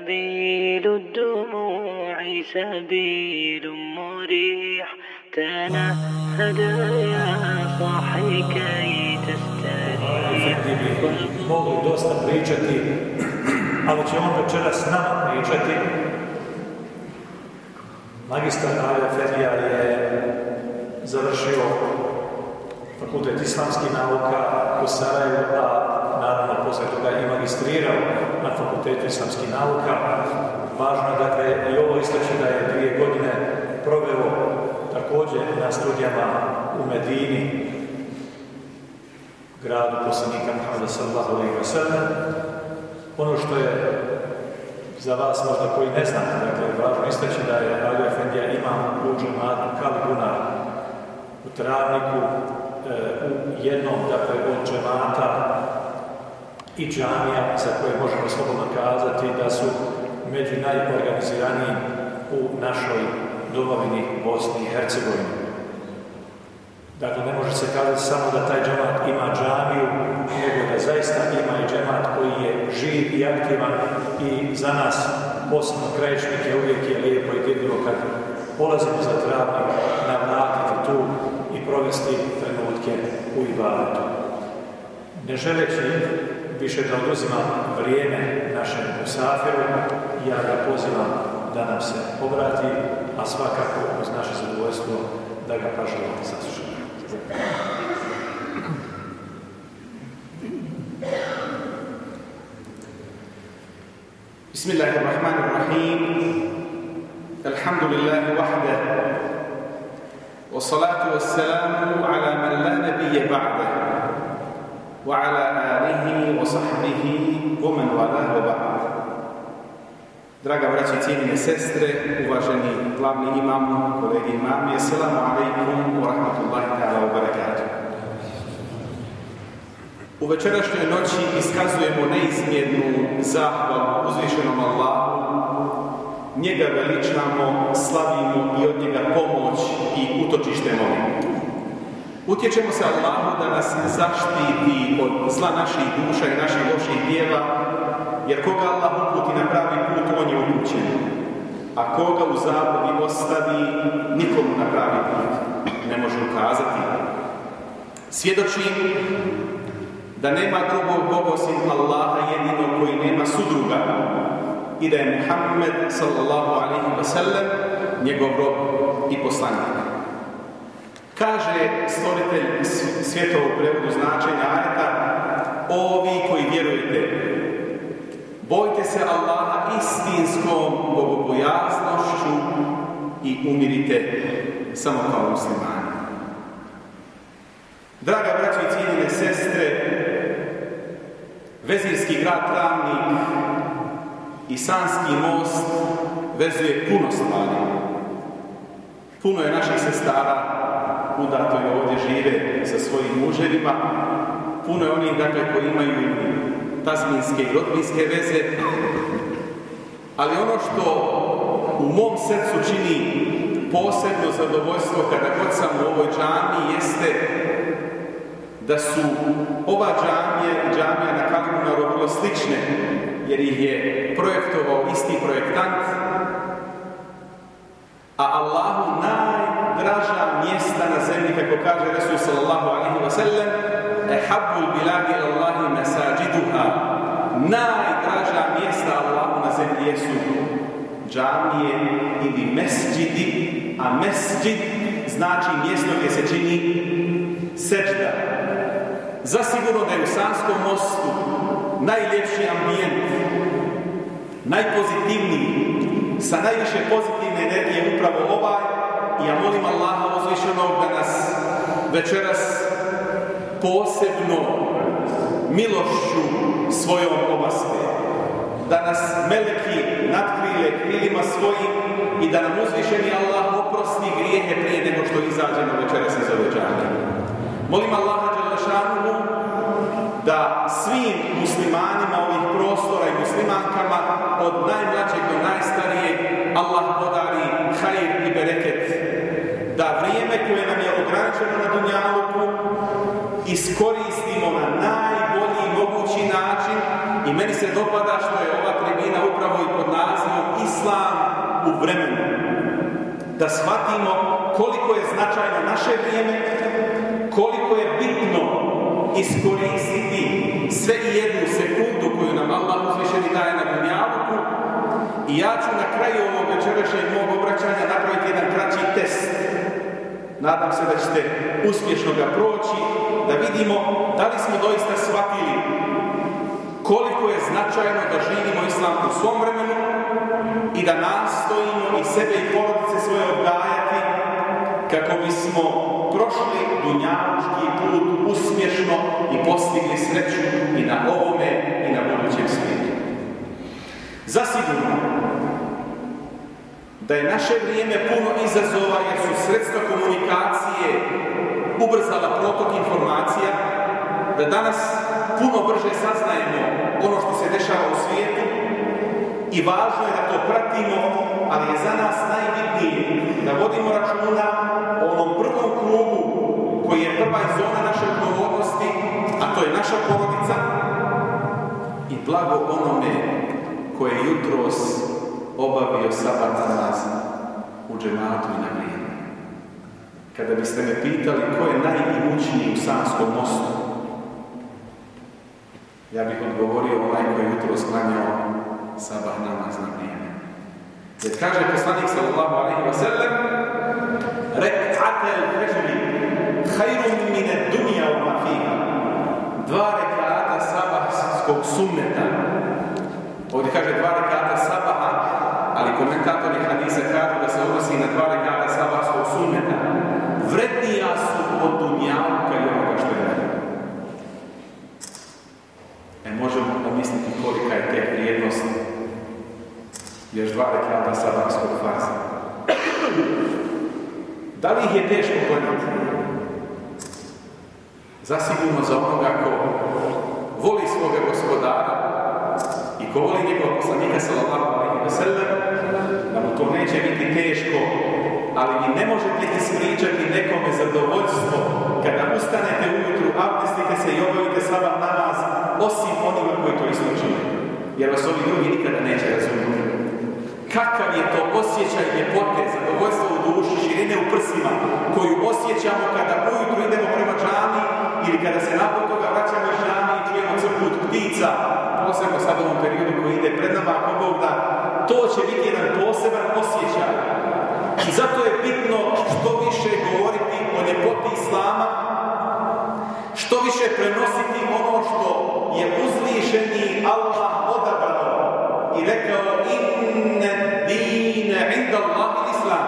سبيل الدموع سبيل مريح تنهد يا صاحي كي تستريح bi mogli dosta pričati, ali će on večeras s nama pričati. Magistar Alija Fedija je završio fakultet islamskih nauka u Sarajevu, a naravno poslije toga i magistrirao na fakultetu islamskih nauka. Važno je dakle i ovo istaći da je dvije godine proveo također na studijama u Medini, gradu poslanika Muhammeda sallallahu alaihi wa sallam. Ono što je za vas možda koji ne znate, dakle, važno istaći da je Radio Efendija imam u džematu Kalibunar u Travniku, e, u jednom, dakle, od džemata i džamija za koje možemo slobodno kazati da su među najorganiziranijim u našoj domovini Bosni i Hercegovini. Dakle, ne može se kazati samo da taj džemat ima džamiju, nego da zaista ima i džemat koji je živ i aktivan i za nas, posebno krajičnike, uvijek je lijepo i vidljivo kad polazimo za travnik, navratiti tu i provesti trenutke u ibadetu. Ne želeći više da oduzimam vrijeme našem musafiru, ja ga pozivam da nam se obrati, a svakako uz naše zadovoljstvo da ga pažljivo saslušamo. بسم الله الرحمن الرحيم الحمد لله وحده والصلاة والسلام على من لا نبي بعده وعلى آله وصحبه ومن والاه وبعد Draga braći i cijenine sestre, uvaženi glavni imam, kolegi imami, assalamu alaikum wa rahmatullahi ta'ala wa barakatuh. U večerašnjoj noći iskazujemo neizmjernu zahvalu uzvišenom Allahu, njega veličamo, slavimo i od njega pomoć i utočište molimo. Utječemo se Allahu da nas zaštiti od zla naših duša i naših loših dijela, jer koga Allah uputi na pravi put, on je upućen. A koga u zabludi ostavi, nikomu na pravi put ne može ukazati. Svjedočim da nema drugog Boga osim Allaha jedino koji nema sudruga i da je Muhammed sallallahu alaihi wa sallam njegov rob i poslanik. Kaže stvoritelj svjetovog prevodu značenja ajeta ovi koji vjerujete bojte se Allaha istinskom bogobojaznošću i umirite samo kao muslimani. Draga braći i sestre, Vezirski grad Travnik i Sanski most vezuje puno stvari. Puno je naših sestara udato i ovdje žive sa svojim muževima. Puno je onih dakle, koji imaju tazminske i rodbinske veze. Ali ono što u mom srcu čini posebno zadovoljstvo kada god sam u ovoj džami jeste da su ova džamija i džamija na Kalibunaru vrlo slične, jer ih je projektovao isti projektant, a Allahu najdraža mjesta na zemlji, kako kaže Resul sallallahu alaihi wa sallam, ehabbul biladi Allahi masajiduha, najdraža mjesta Allahu na zemlji jesu džamije ili mesđidi, a mesđid znači mjesto gdje se čini seđda, Zasigurno da je u Sanskom mostu najljepši ambijent, najpozitivniji, sa najviše pozitivne energije upravo ovaj i ja molim Allaha uzvišenog da nas večeras posebno milošću svojom obaspe. Da nas meleki natkrile krilima svojim i da nam uzvišeni Allah oprosti grijehe prije nego što izađemo večeras iz ove džanije. Molim Allaha Đelešanuhu da svim muslimanima ovih prostora i muslimankama od najmlađeg do najstarijeg Allah podari hajr i bereket. Koje nam je ograničeno na Dunjaluku iskoristimo na najbolji mogući način i meni se dopada što je ova tribina upravo i pod vremenu. Da shvatimo koliko je značajno naše vrijeme, koliko je bitno iskoristiti sve i jednu sekundu koju nam Allah uzvišeni daje na dunjaluku i ja ću na kraju ovog večerašnjeg mog obraćanja napraviti jedan kraći test. Nadam se da ćete uspješno ga proći, da vidimo da li smo doista shvatili koliko je značajno da živimo islam u svom vremenu i da nastojimo i sebe i porodice svoje odgajati kako bismo prošli dunjavučki put uspješno i postigli sreću i na ovome i na budućem svijetu. Zasigurno da je naše vrijeme puno izazova jer su sredstva komunikacije ubrzala protok informacija, da danas puno brže saznajemo ono što se dešava u svijetu i važno je da to pratimo, ali je za nas najbitnije da vodimo računa o onom prvom krugu koji je prva zona naše odgovornosti, a to je naša porodica i blago onome koje je jutros obavio sabat namaz u džematu i na vrijeme. Kada biste me pitali ko je najimućniji u Sanskom mostu, ja bih odgovorio onaj koji je jutro sklanjao sabah namaz na vrijeme. Jer kaže poslanik sallallahu alaihi wa sallam Rek'ate al-fajri khairun min ad-dunya wa ma fiha. Dva rekata sabahskog sunneta. Ovdje kaže dva rekata sabaha, komentatori hadisa kažu da se odnosi na dva rekata sabahskog sunneta. Vrednija su od dunjavka i onoga što je radio. E možemo pomisliti kolika je tek vrijednost još dva rekata sabahskog farza. Da li ih je teško gledati? Zasigurno za onoga ko voli svoga gospodara i ko voli njegova poslanika sallallahu alaihi wa sallam, da mu to neće biti teško, ali vi ne možete ispričati nekome zadovoljstvo kada ustanete ujutru, abdestite se i obavite sabah namaz, osim onima koji to isto. Jer vas ovi drugi nikada neće razumjeti. Kakav je to osjećaj ljepote, zadovoljstvo u duši, širine u prsima, koju osjećamo kada ujutru idemo prema džami ili kada se nakon toga vraćamo iz ptica, posebno sad u ovom periodu koji ide pred nama, ako Bog da, to će biti jedan poseban osjećaj. I zato je bitno što više govoriti o ljepoti Islama, što više prenositi ono što je uzvišeni Allah odabrao i rekao inne dine inda Allah islam.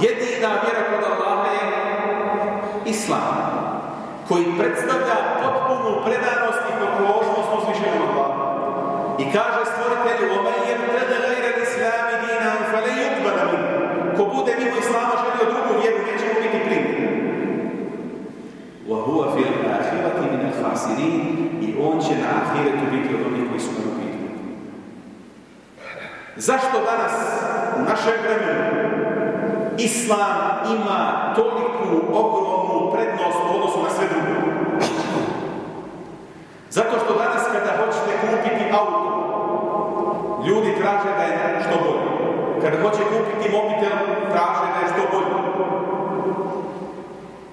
Jedina vjera kod Allaha je islam, koji predstavlja potpunu predanost i pokornost uzvišenom Allahu. I kaže stvoritelju ovaj je treba gajran islami dina fale yudbana. Ko bude mimo islama želio drugu vjeru, neće mu biti primjer. Wa huwa al-akhirati min al-khasirin i on će na ahiretu biti od onih koji su. Zašto danas u našem vremenu Islam ima toliku ogromnu prednost od kupiti auto, ljudi traže da je što bolje. Kada hoće kupiti mobitel, traže da je što bolje.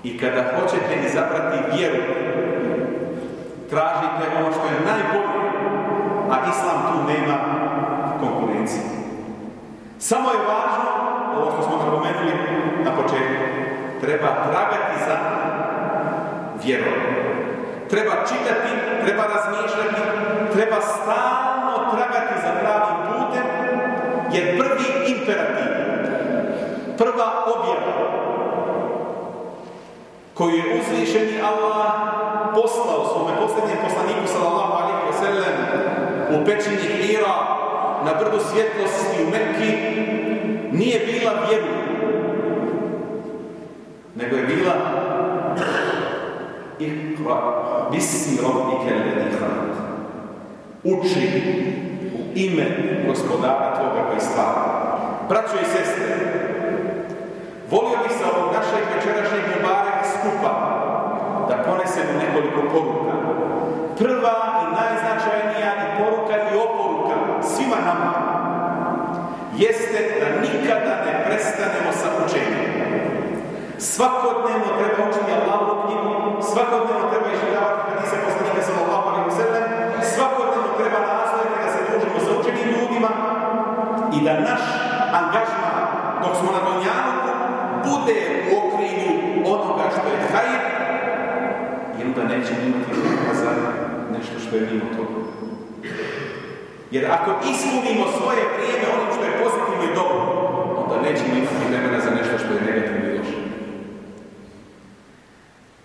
I kada hoćete izabrati vjeru, tražite ono što je najbolje, a Islam tu nema konkurencije. Samo je važno, ovo što smo napomenuli na početku, treba tragati za vjerom. Treba čitati, treba razmišljati, treba stalno tragati za pravim putem, jer prvi imperativ, prva objava koju je uzvišeni Allah poslao svome posljednjem poslaniku sallallahu alaihi wa sallam u pećini Hira na brdu svjetlosti u Mekki nije bila vjeru, nego je bila Iqra bismi alladhi khalaq. Uči u ime gospodara tvoga koji stvara. Braćo i sestre, volio bih sa ovog našeg večerašnjeg Mubarek skupa da ponesemo nekoliko poruka. Prva i najznačajnija i poruka i oporuka svima nama jeste da nikada ne prestanemo sa učenjem. Svakodnevno treba učiti Allahovu knjigu, svakodnevno i da naš angažman dok smo na bude u okrilju onoga što je hajr i onda nećemo imati za nešto što je mimo toga. Jer ako ispunimo svoje vrijeme onim što je pozitivno i dobro, onda nećemo imati vremena za nešto što je negativno i loše.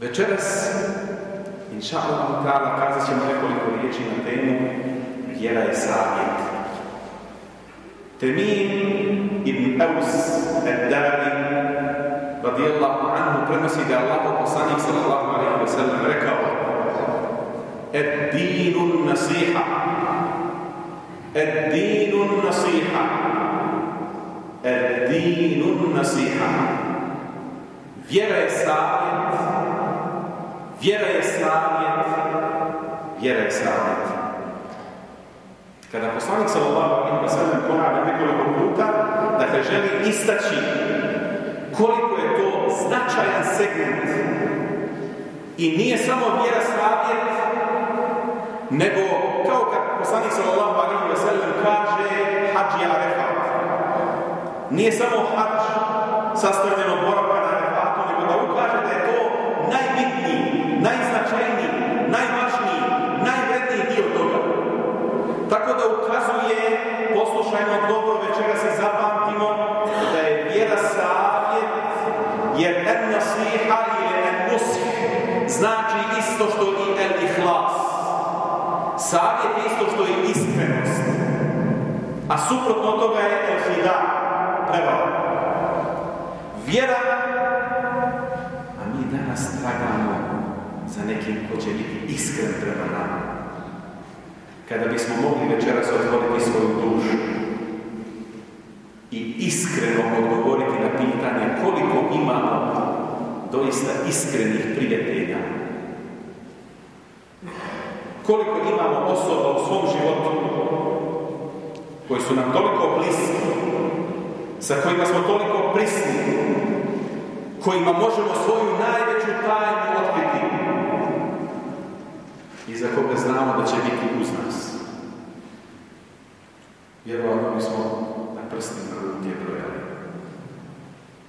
Večeras, inša Allah, kazat ćemo nekoliko riječi na temu vjera je savjet. تميم ابن أوس الداري رضي الله عنه برمسي دا الله وقصاني صلى الله عليه وسلم ركوا الدين النصيحة. الدين النصيحة. الدين النصيحة. فيرا يستعيد فيرا يستعيد فيرا يستعيد Kada poslanik sallallahu alejhi ve sellem ponavlja nekoliko puta, dakle želi istaći koliko je to značajan segment. I nije samo vjera savjet, nego kao kad poslanik sallallahu alejhi ve sellem kaže hađ je arefat. Nije samo hađ sastavljeno boravka A suprotno toga je el hida, prevara. Vjera, a mi danas tragamo za nekim ko će biti iskren prema nama kada bismo mogli večeras otvoriti svoju dušu i iskreno odgovoriti na pitanje koliko imamo doista iskrenih prijatelja. Koliko imamo osoba u svom životu koji su nam toliko bliski, sa kojima smo toliko prisni, kojima možemo svoju najveću tajnu otkriti i za koga znamo da će biti uz nas. Vjerovatno mi smo na prstima ruke brojali.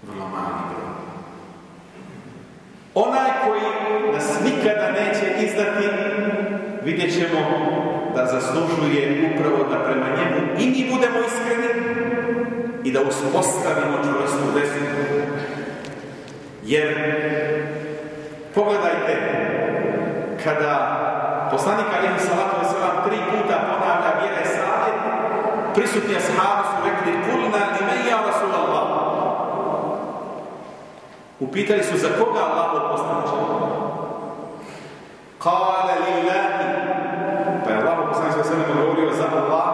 Vrlo mali broj. Onaj koji nas nikada ćemo da zaslužuje upravo da prema njemu i mi budemo iskreni i da uspostavimo čvrstu vezu. Jer, pogledajte, kada Poslanik alihi salatu wasalam tri puta ponavlja vjera i savjet. Prisutni ashabi su rekli kulna ime ja Rasulallah. Upitali su za koga Allah poslaniče. Kale za Allah.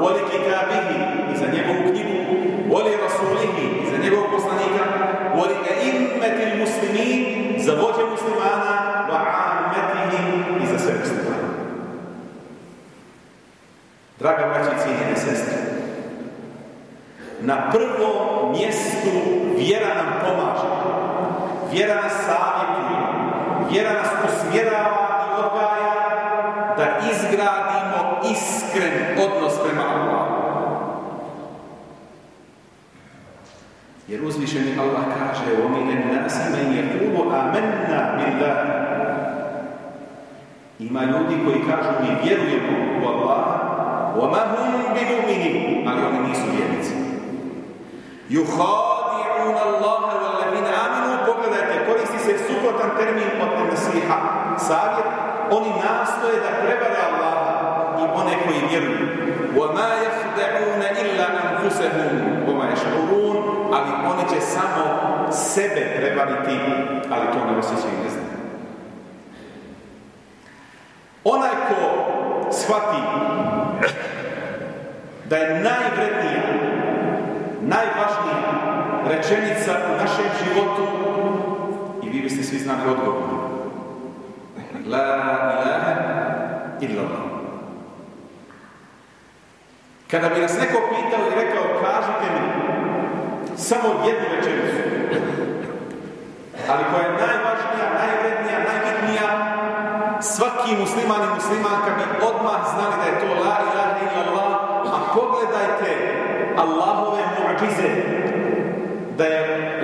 Voli kitabihi i za njegovu knjigu. Voli rasulihi i za njegovog poslanika. Voli immeti muslimin za vođe muslimana. Wa ammetihim i za sve muslimane. Draga braći i cijenjene sestre, na prvom mjestu uzvišeni Allah kaže وَمِنَ النَّاسِ مَنْ يَقُولُ آمَنَّا بِاللَّهِ Ima ljudi koji kažu mi vjerujemo u Allaha وَمَا هُمْ بِمُؤْمِنِينَ Ali oni nisu vjernici. يُخَادِعُونَ اللَّهَ وَالَّذِينَ آمِنُوا Pogledajte, koristi se suprotan termin od nasiha. Savjet, oni nastoje da prevare Allaha i one koji vjeruju. وَمَا يَخْدَعُونَ إِلَّا أَنفُسَهُمْ وَمَا يَشْعُرُونَ ali oni će samo sebe prevariti, ali to ne osjećaju ne znaju. Onaj ko shvati da je najvrednija, najvažnija rečenica u našem životu i vi biste svi znali odgovor. La ilaha illallah. Kada bi nas neko pitao i rekao, kažite mi samo jednu rečenicu, ali koja je najvažnija, najvrednija, najbitnija, svaki musliman i muslimanka bi odmah znali da je to la ilaha illallah, a pogledajte Allahove muadžize, da je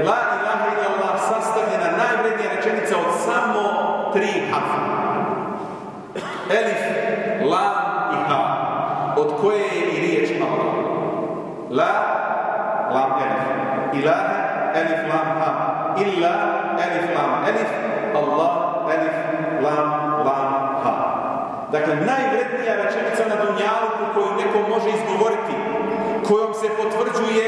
la ilaha illallah sastavljena najvrednija rečenica od samo tri harfa. Elif, lam i ha, od koje je i riječ Allah. La. Ilaha, elif, lam, ha. Illa, elif, lam, elif. Allah, elif, lam, lam, ha. Dakle, najvrednija rečenica na dunjalu koju neko može izgovoriti, kojom se potvrđuje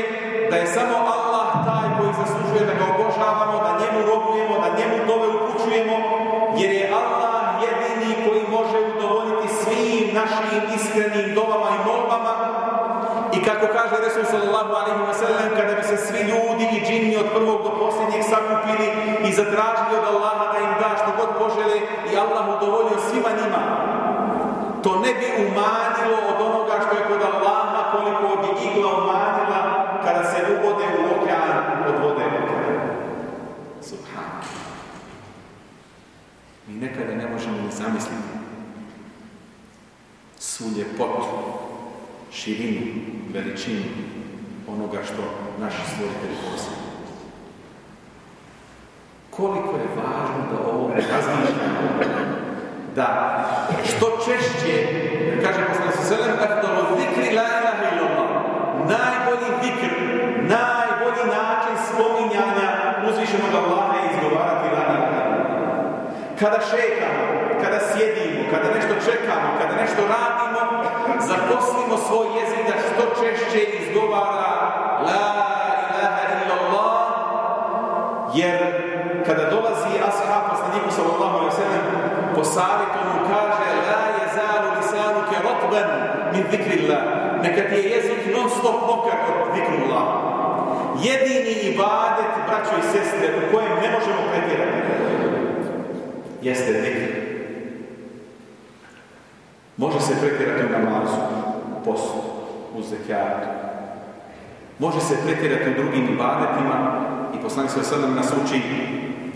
da je samo Allah taj koji zaslužuje da ga obožavamo, da njemu robujemo, da njemu dove upućujemo, jer je Allah jedini koji može udovoljiti svim našim iskrenim dovama i molbama i kako kaže Resul sallallahu alaihi wa sallam, kada bi se svi ljudi i džinni od prvog do posljednjeg sakupili i zatražili od Allaha da im da što god požele i Allah udovolio svima njima, to ne bi umanjilo od onoga što je kod Allaha koliko bi igla umanjila kada se uvode u okean od vode. Subhan. Mi nekada ne možemo ni zamisliti svu ljepotu, širinu, veličinu onoga što naši stvoritelji posjeduju. Koliko je važno da ovo razmišljamo, da što češće, kaže poslanik selem, efdalu zikri la ilaha illallah, najbolji zikr, najbolji način spominjanja uzvišenog Allaha je izgovarati la ilaha illallah. Kada šetamo, kada sjedimo, kada nešto čekamo, kada nešto radimo, zaposlimo svoj jezik da što češće izgovara La ilaha illallah, jer kada dolazi ashab poslaniku sallallahu alaihi sallam po savjetu mu kaže La je zalu lisanuke rotban min zikrillah. Neka ti je jezik non stop mokar od zikrullah. Jedini ibadet, braćo i sestre, u kojem ne možemo pretjerati, jeste zikr. Može se pretjerati u namazu, u postu, u zekijatu. Može se pretjerati u drugim ibadetima i poslanik sve sada nas uči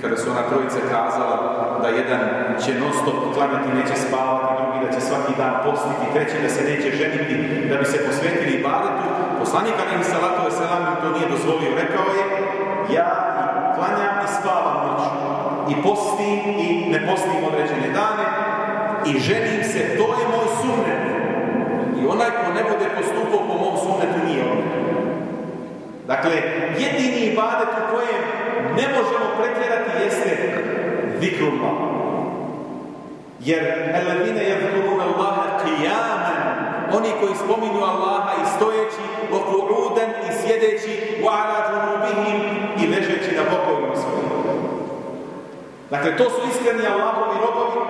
kada su ona trojica kazala da jedan će non stop klanjati, neće spavati, drugi da će svaki dan postiti, treći da se neće ženiti, da bi se posvetili ibadetu. Poslanik Ali Salatu Veselam to nije dozvolio. Rekao je, ja klanjam i spavam noću. I postim i ne postim određene dane i ženim se, to je moj sunnet. Onaj ko ne bude postupao po mom sunnetu nije on. Dakle, jedini ibadet u kojem ne možemo pretjerati jeste zikrullah. Jer alladine yadhkuruna Allaha qiyaman, oni koji spominju Allaha i stojeći, qu'udan i sjedeći, wa ala junubihim i ležeći na bokovima svojim. Dakle, to su iskreni Allahovi robovi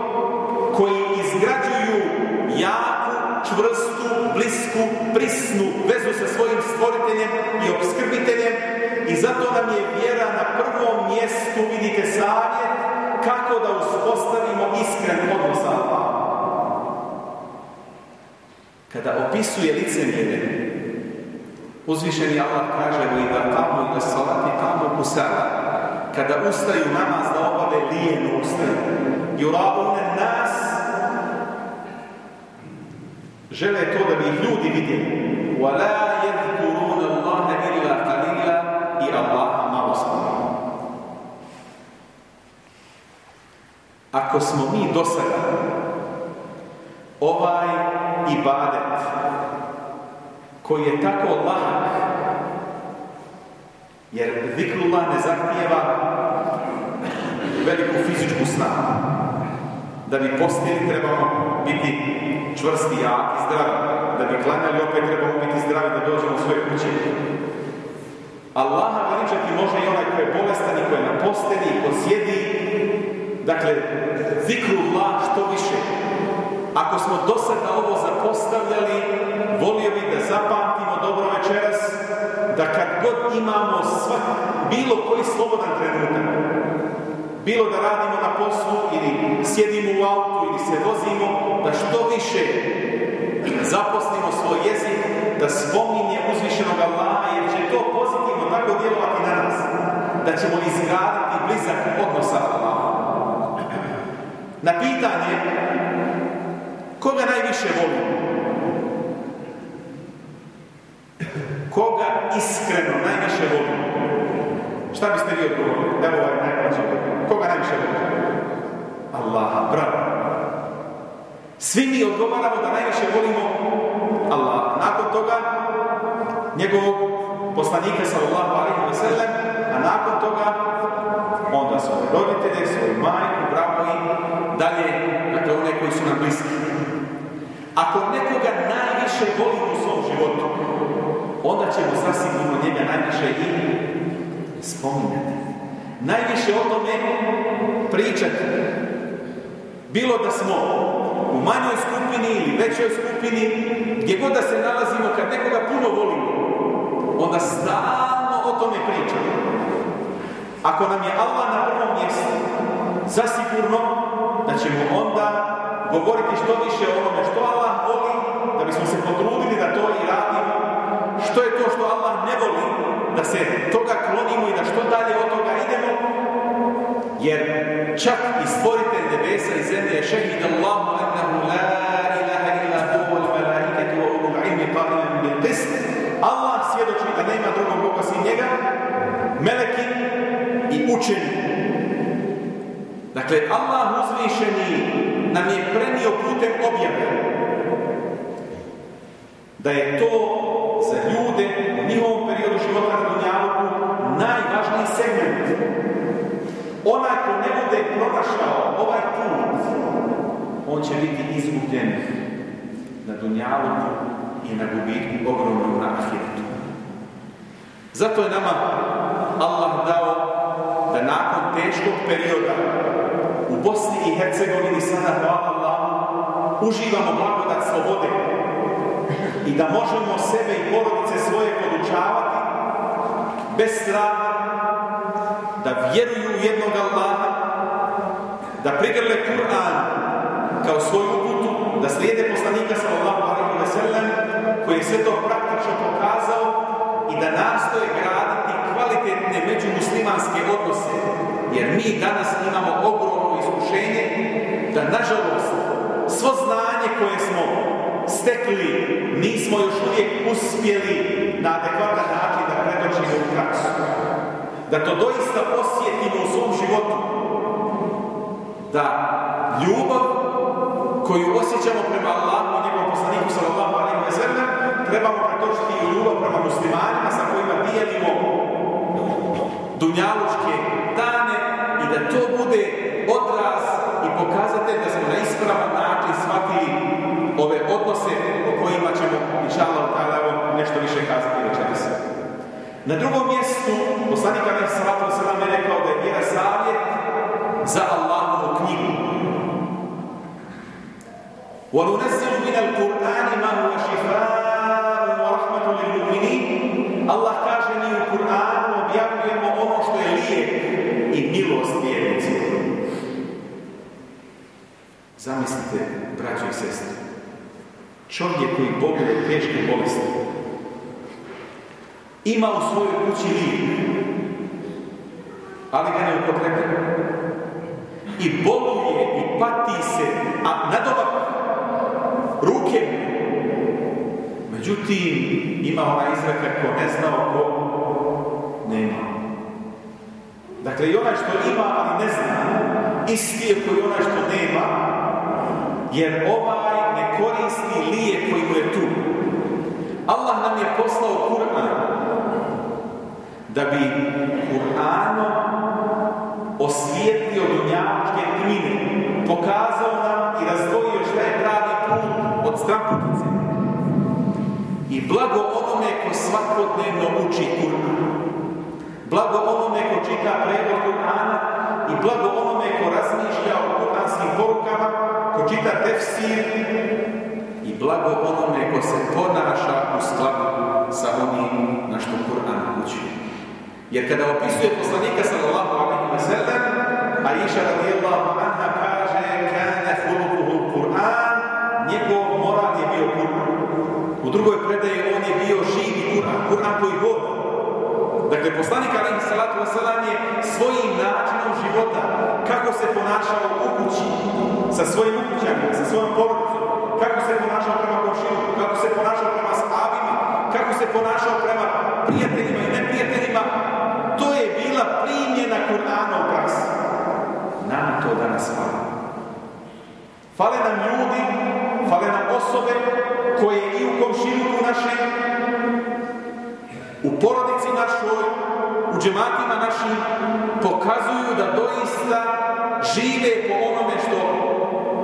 koji izgrađuju jaku, čvrstu, blisku, prisnu vezu sa svojim stvoriteljem i obskrbiteljem i zato nam je vjera na prvom mjestu, vidite, savjet kako da uspostavimo iskren odnos sa. Kada opisuje licemjere, uzvišeni Allah kaže i da tamo i da salati tamo usala. Kada ustaju namaz da obave lijenu ustaju. Juraune nas žele to da bi ih ljudi vidjeli. وَلَا يَذْكُرُونَ اللَّهَ إِلَّا قَلِيلًا i Allaha malo spominju. Ako smo mi do sada ovaj ibadet koji je tako lahak, jer zikrullah ne zahtijeva veliku fizičku snagu. da bi postili trebamo biti čvrsti, jaki, zdravi. Da bi klanjali opet trebamo biti zdravi da dođemo u svoje kuće. Allaha veličati može i onaj ko je bolestan i ko je na posteli i ko sjedi. Dakle, zikrullah što više. Ako smo do sada ovo zapostavljali, volio bih da zapamtimo dobro večeras, da kad god imamo svak, bilo koji slobodan trenutak, bilo da radimo na poslu ili sjedimo u autu ili se vozimo, da što više zaposlimo svoj jezik, da spominje uzvišenog Allaha jer će to pozitivno tako djelovati na nas da ćemo izgraditi blizak odnosa Allaha. Na pitanje koga najviše volimo? Koga iskreno najviše volimo? Šta biste vi odgovorili? Evo ovaj najmlađi. Koga najviše volimo? Allaha, bravo. Svi mi odgovaramo da najviše volimo Allah. Nakon toga njegovog poslanika sallallahu alaihi wa sallam, a nakon toga onda svoje roditelje, svoju majku, bravo i dalje, dakle one koji su nam bliski. Ako nekoga najviše volimo u svom životu, onda ćemo zasigurno njega najviše i spominjati. Najviše o tome pričati. Bilo da smo u manjoj skupini ili većoj skupini, gdje god da se nalazimo, kad nekoga puno volimo, onda stalno o tome pričamo. Ako nam je Allah na prvom mjestu, zasigurno da ćemo onda govoriti što više o onome što Allah voli, da bismo se potrudili da to i radimo, što je to što Allah ne voli, da se toga klonimo i da što dalje toga idemo, jer čak i stvoritelj nebesa i zemlje šehid Allahu annahu la ilaha illa huwa al malaikatu wa ulul ilmi qa'iman bil qist. Allah svjedoči da nema drugog Boga sin njega, meleki i učeni. Dakle, Allah uzvišeni nam je prenio putem objave da je to za ljude u njihovom periodu života na Dunjaluku najvažniji segment Onaj ko ne bude pronašao ovaj put, on će biti izgubljen na dunjalu i na gubitku ogromnom na ahiretu. Zato je nama Allah dao da nakon teškog perioda u Bosni i Hercegovini sada hvala Allahu uživamo blagodat slobode i da možemo sebe i porodice svoje podučavati bez straha da vjeruju u jednog Allaha, da prigrle Kur'an kao svoju uputu, da slijede poslanika alaihi wa sallam, koji je sve to praktično pokazao i da nastoje graditi kvalitetne međumuslimanske odnose. Jer mi danas imamo ogromno iskušenje da, nažalost, svo znanje koje smo stekli, nismo još uvijek uspjeli na adekvatan način da predočimo u praksu da to doista osjetimo u svom životu. Da ljubav koju osjećamo prema Allahu i njegovom poslaniku sallallahu alejhi ve sellem trebamo pretočiti i ljubav prema muslimanima sa kojima dijelimo dunjalučke dane i da to bude odraz i pokazatelj da smo na ispravan način shvatili ove odnose o kojima ćemo inshallah ta'ala nešto više kazati večeras. Na drugom mjestu, poslanik Ali Salatu Salam je rekao da je vjera savjet za Allahovu knjigu. وننزل من القرآن ما هو شفاء ورحمة للمؤمنين Allah kaže mi u Kur'anu objavljujemo ono što je lijek i milost vjernici. Zamislite, braćo i sestri, čovjek koji boluje od teške bolesti, ima u svojoj kući lijek, ali ga ne upotrebljava. I boluje i pati se, a nadom Međutim, ima ona izreka ko ne zna ko nema. Dakle, i onaj što ima, ali ne zna, isti je koji onaj što nema, jer ovaj ne koristi lijek koji mu je tu. Allah nam je poslao Kur'an da bi Kur'anom osvijetlio dunjavučke tmine, pokazao nam i razdvojio šta je pravi put od stramputice. I blago onome ko svakodnevno uči Kur'an. Blago onome ko čita prevod Kur'ana i blago onome ko razmišlja o kur'anskim porukama, ko čita tefsir i blago onome ko se ponaša u skladu sa onim na što Kur'an uči. Jer kada opisuje poslanika sallallahu alaihi wa sallam, Aisha radijallahu anha kaže kana U drugoj predaji on je bio živi Kur'an, Kur'an koji govori. Dakle, poslanik alaihi salatu wasalam je svojim načinom života, kako se ponašao u kući, sa svojim ukućanima, sa svojom porodicom, kako se ponašao prema komšiluku, kako se ponašao prema sahabima, kako se ponašao prema prijateljima i neprijateljima, to je bila primjena Kur'ana u praksi. Nama to danas fali. Fale nam ljudi, fale nam osobe koje i u komšiluku našem, u porodici našoj, u džematima našim, pokazuju da doista žive po onome što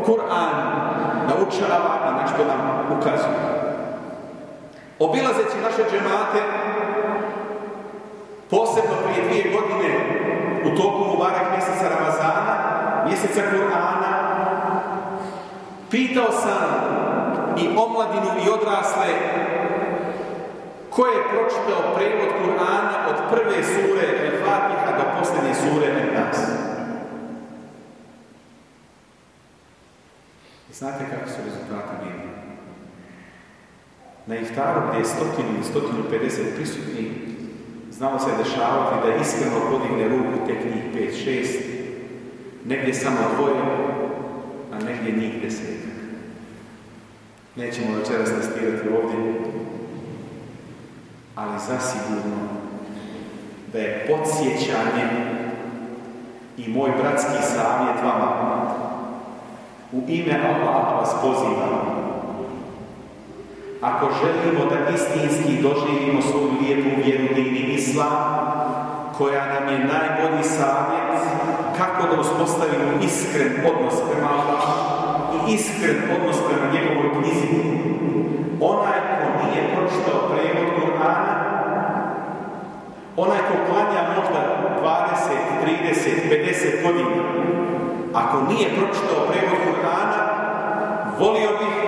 Kur'an naučava i na što nam ukazuje. Obilazeći naše džemate, posebno prije dvije godine, u toku Mubarak mjeseca Ramazana, mjeseca Kur'ana, pitao sam i omladinu i odrasle ko je pročitao prevod Kur'ana od prve sure El-Fatiha do posljednje sure El-Nas. I znate kako su rezultati bili? Na iftaru gdje je stotinu ili stotinu pedeset prisutni, znalo se dešavati da iskreno podigne ruku tek njih pet, šest, negdje samo dvoje, negdje njih desetak. Nećemo večeras testirati ovdje, ali zasigurno da je podsjećanje i moj bratski savjet vama. U ime Allaha vas pozivam. Ako želimo da istinski doživimo svoju lijepu vjeru divni islam koja nam je najbolji savjet kako da uspostavimo iskren odnos prema Allahu i iskren odnos prema njegovoj knjizi onaj ko nije pročitao prevod Kur'ana onaj ko klanja možda 20, 30, 50 godina. Ako nije pročitao prevod Kur'ana volio bih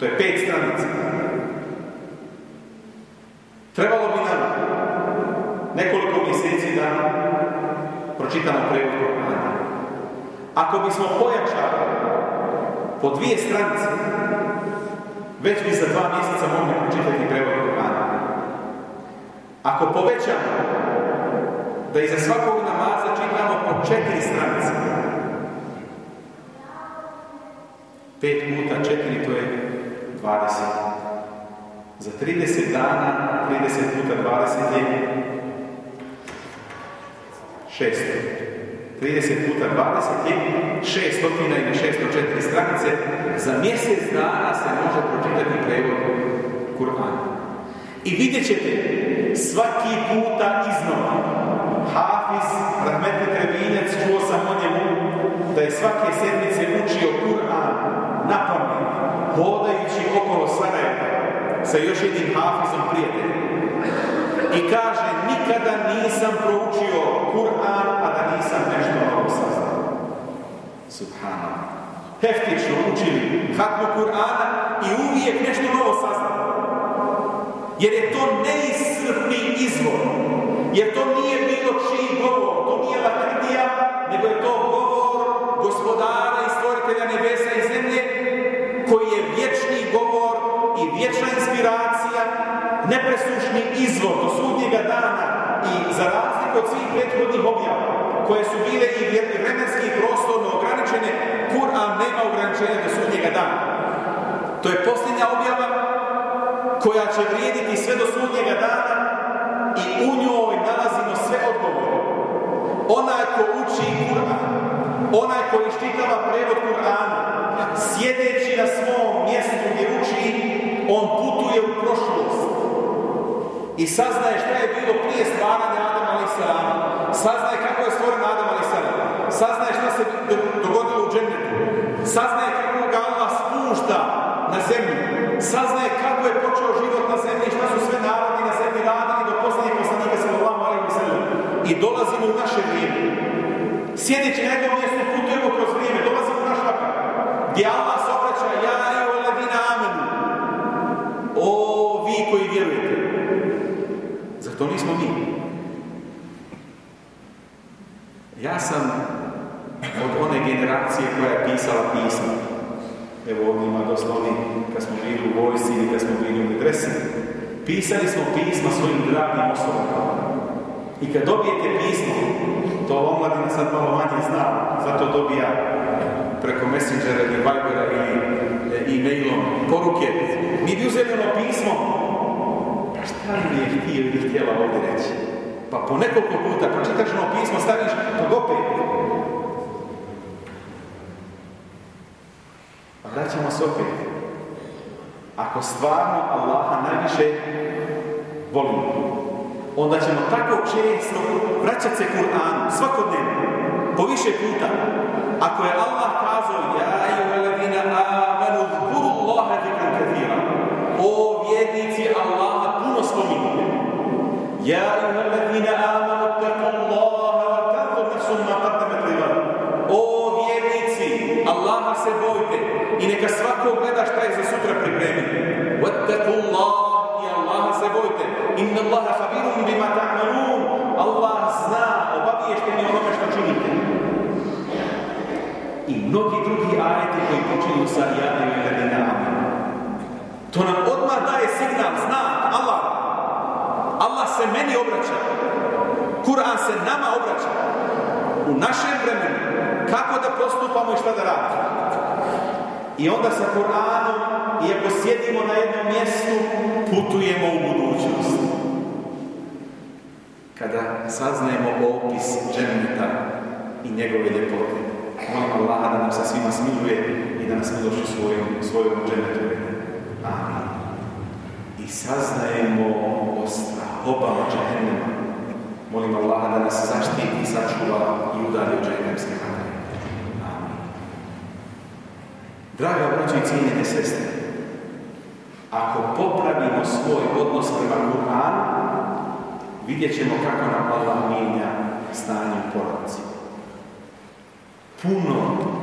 to je pet stranica, trebalo bi nam nekoliko mjeseci da pročitamo prevod Kur'ana. Ako bismo pojačali po dvije stranice, već bi za dva mjeseca mogli pročitati prevod Kur'ana. Ako povećamo da iza svakog namaza čitamo po četiri stranice. Pet puta četiri, to je 20. Za 30 dana, 30 puta 20 je 600. 30 puta 20 je 600 ili 604 stranice. Za mjesec dana se može pročitati prevod Kur'ana. I vidjet ćete svaki puta iznova Hafiz, Rahmetli Trebinec, čuo sam o njemu da je svake sedmice učio Kur'an na hodajući okolo Sarajeva sa još jednim Hafizom prijateljem. I kaže, nikada nisam proučio Kur'an, a da nisam nešto novo saznao. Subhanallah. Heftično učili hatmu Kur'ana i uvijek nešto novo saznao. Jer je to neiscrpni izvor. Jer to nije bilo čiji govor, to nije lakrdija, nego je to nepresušni izvor do sudnjega dana i za razliku od svih prethodnih objava, koje su bile i vremenski i prostorno ograničene, Kur'an nema ograničenja do sudnjega dana. To je posljednja objava koja će vrijediti sve do sudnjega dana i u njoj nalazimo sve odgovore. Onaj ko uči Kur'an, onaj ko iščitava prevod Kur'ana, sjedeći na svom mjestu gdje uči, on putuje u prošlost i saznaje šta je bilo prije stvaranja Adama a.s. Saznaje kako je stvoren Adam a.s. Saznaje šta se dogodilo u džennetu. Saznaje kako ga Allah spušta na zemlju. Saznaje kako je počeo život na zemlji i šta su sve narodi na zemlji radili do posljednjeg poslanika sallallahu alaihi wa sallam. I dolazimo u naše vrijeme. Sjedeći na jednom mjestu putujemo kroz vrijeme, dolazimo u naš vakar, gdje Allah se obraća, ja i o ledina amenu. O, vi koji vjerujete. To nismo mi? Ja sam od one generacije koja je pisala pisma. Evo ovdje ima dosta oni kad smo bili u vojsci ili kad smo bili u medresi. Pisali smo pisma svojim dragim osobama. I kad dobijete pismo, to omladina sad malo manje zna, zato dobija preko Messengera ili Vibera ili e, e-mailom poruke. Mi bi uzeli ono pismo, šta je htio ili htjela ovdje reći? Pa po nekoliko puta pročitaš ono pismo, staviš, pa opet. Pa vraćamo se opet. Ako stvarno Allaha najviše volimo, onda ćemo tako često vraćati se Kur'anu, svakodnevno, po više puta. Ako je Allah Teku Allaha wa tanzur nefsum ma qaddamet li gadu. O vjernici, Allaha se bojte i neka svako gleda šta je za sutra pripremio. Wattaku Allah i Allaha se bojte. Inna Allaha se meni obraća. Kur'an se nama obraća. U našem vremenu. Kako da postupamo i šta da radimo. I onda sa Kur'anom, iako sjedimo na jednom mjestu, putujemo u budućnost. Kada saznajemo opis dženeta i njegove ljepote, molim Allaha da nam se svima smiluje i da nas miloši svojom, svojom dženetu. Amin. I saznajemo o strahobama džehennema. Molim Allaha da nas zaštiti, sačuva i udari od džehennemske vatre. Amin. Draga braćo i cijenjene sestre, ako popravimo svoj odnos prema Kur'anu, vidjet ćemo kako nam Allah mijenja stanje u porodici. Puno,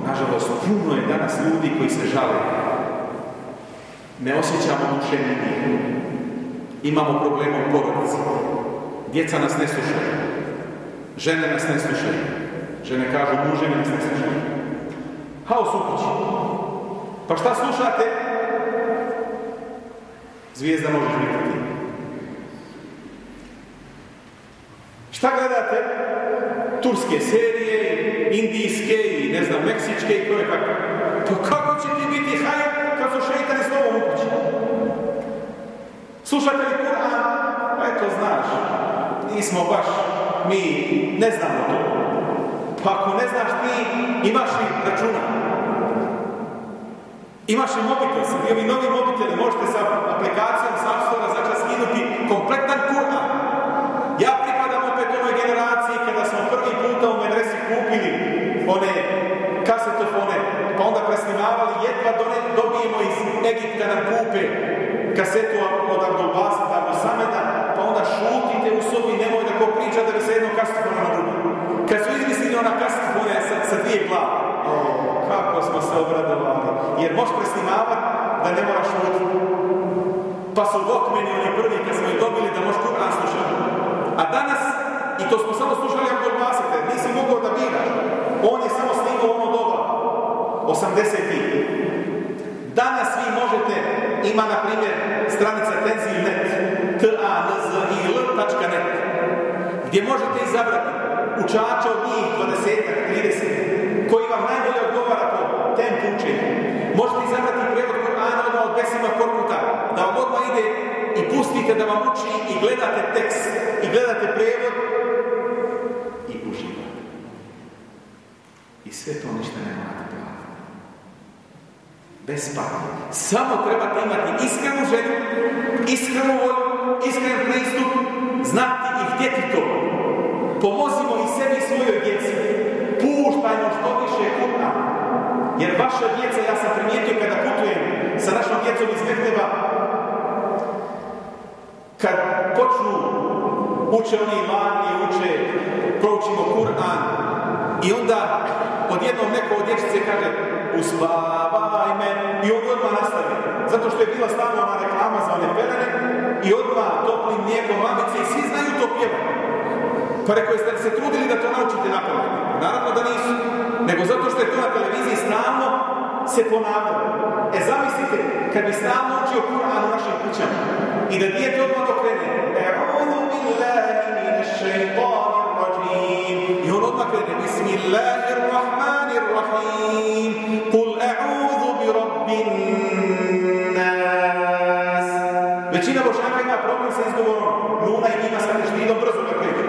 nažalost, puno je danas ljudi koji se žale. Ne osjećamo mučenje. Imamo problema u porodici. Djeca nas ne slušaju. Žene nas ne slušaju. Žene kažu, muževi nas ne slušaju. Haos u kući. Pa šta slušate? Zvijezda možeš biti ti. Šta gledate? Turske serije, indijske i ne znam, meksičke i koje kako. Pa kako će ti biti hajat kad su šeitani s tobom? Slušate li Kur'an? Pa eto, znaš, nismo baš, mi ne znamo to. Pa ako ne znaš ti, imaš li računa? Imaš li mobitel, i ovi novi mobiteli, možete sa aplikacijom sa App Store začas skinuti kompletan Kur'an. Ja pripadam opet onoj generaciji kada smo prvi puta u medresi kupili one kasetofone, pa onda presnimavali, jedva dobijemo iz Egipta nam kupe kasetu od Abdulbasita, Abu Sameda, pa onda šutite u sobi, nemoj da ko priča da bi se jedno kasetofona na drugo. Kad su izmislili ona kasetofone sa, sa dvije glave, kako smo se obradovali, jer možeš presnimavati da ne moraš šutiti. Pa su Walkmani oni prvi kad smo ih dobili da možeš Kur'an slušati. A danas, i to smo samo slušali Abdul Basite, nisi mogao da biraš. On je samo snimao ono doba, 80-ih. Danas ima na primjer stranica tenzil.net, t a n z i l.net, gdje možete izabrati učača od njih 20 30 koji vam najbolje odgovara po tempu učenja. Možete izabrati prijevod Kur'ana odmah od Besima Korkuta, da vam odmah ide i pustite da vam uči i gledate tekst i gledate prijevod i uživate. I sve to ništa ne morate platiti. Besplatno. Samo trebate imati iskrenu želju, iskrenu volju, iskren pristup, znati i htjeti to. Pomozimo i sebi i svojoj djeci. Puštajmo što više Kur'an. Jer vaša djeca, ja sam primijetio kada putujem sa našom djecom iz Mekteba, kad počnu, uče oni imani, uče, proučimo Kur'an I onda odjednom neko od dječice kaže uspavaj me i on odmah nastavi. Zato što je bila stalno ona reklama za one pelene i odmah toplim mlijekom mamice i svi znaju to pjevati. Pa rekao jeste se trudili da to naučite na pamet? Naravno da nisu. Nego zato što je to na televiziji stalno se ponavljalo. E zamislite, kad bi stalno učio Kur'an u našim kućama i da dijete odmah dokrene E'udhu billahi mine šeitanir rajim i on odmah krene Bismillahirrahmanirrahim problem sa izgovorom Nuna i njima sa teštidom brzo ga kreću.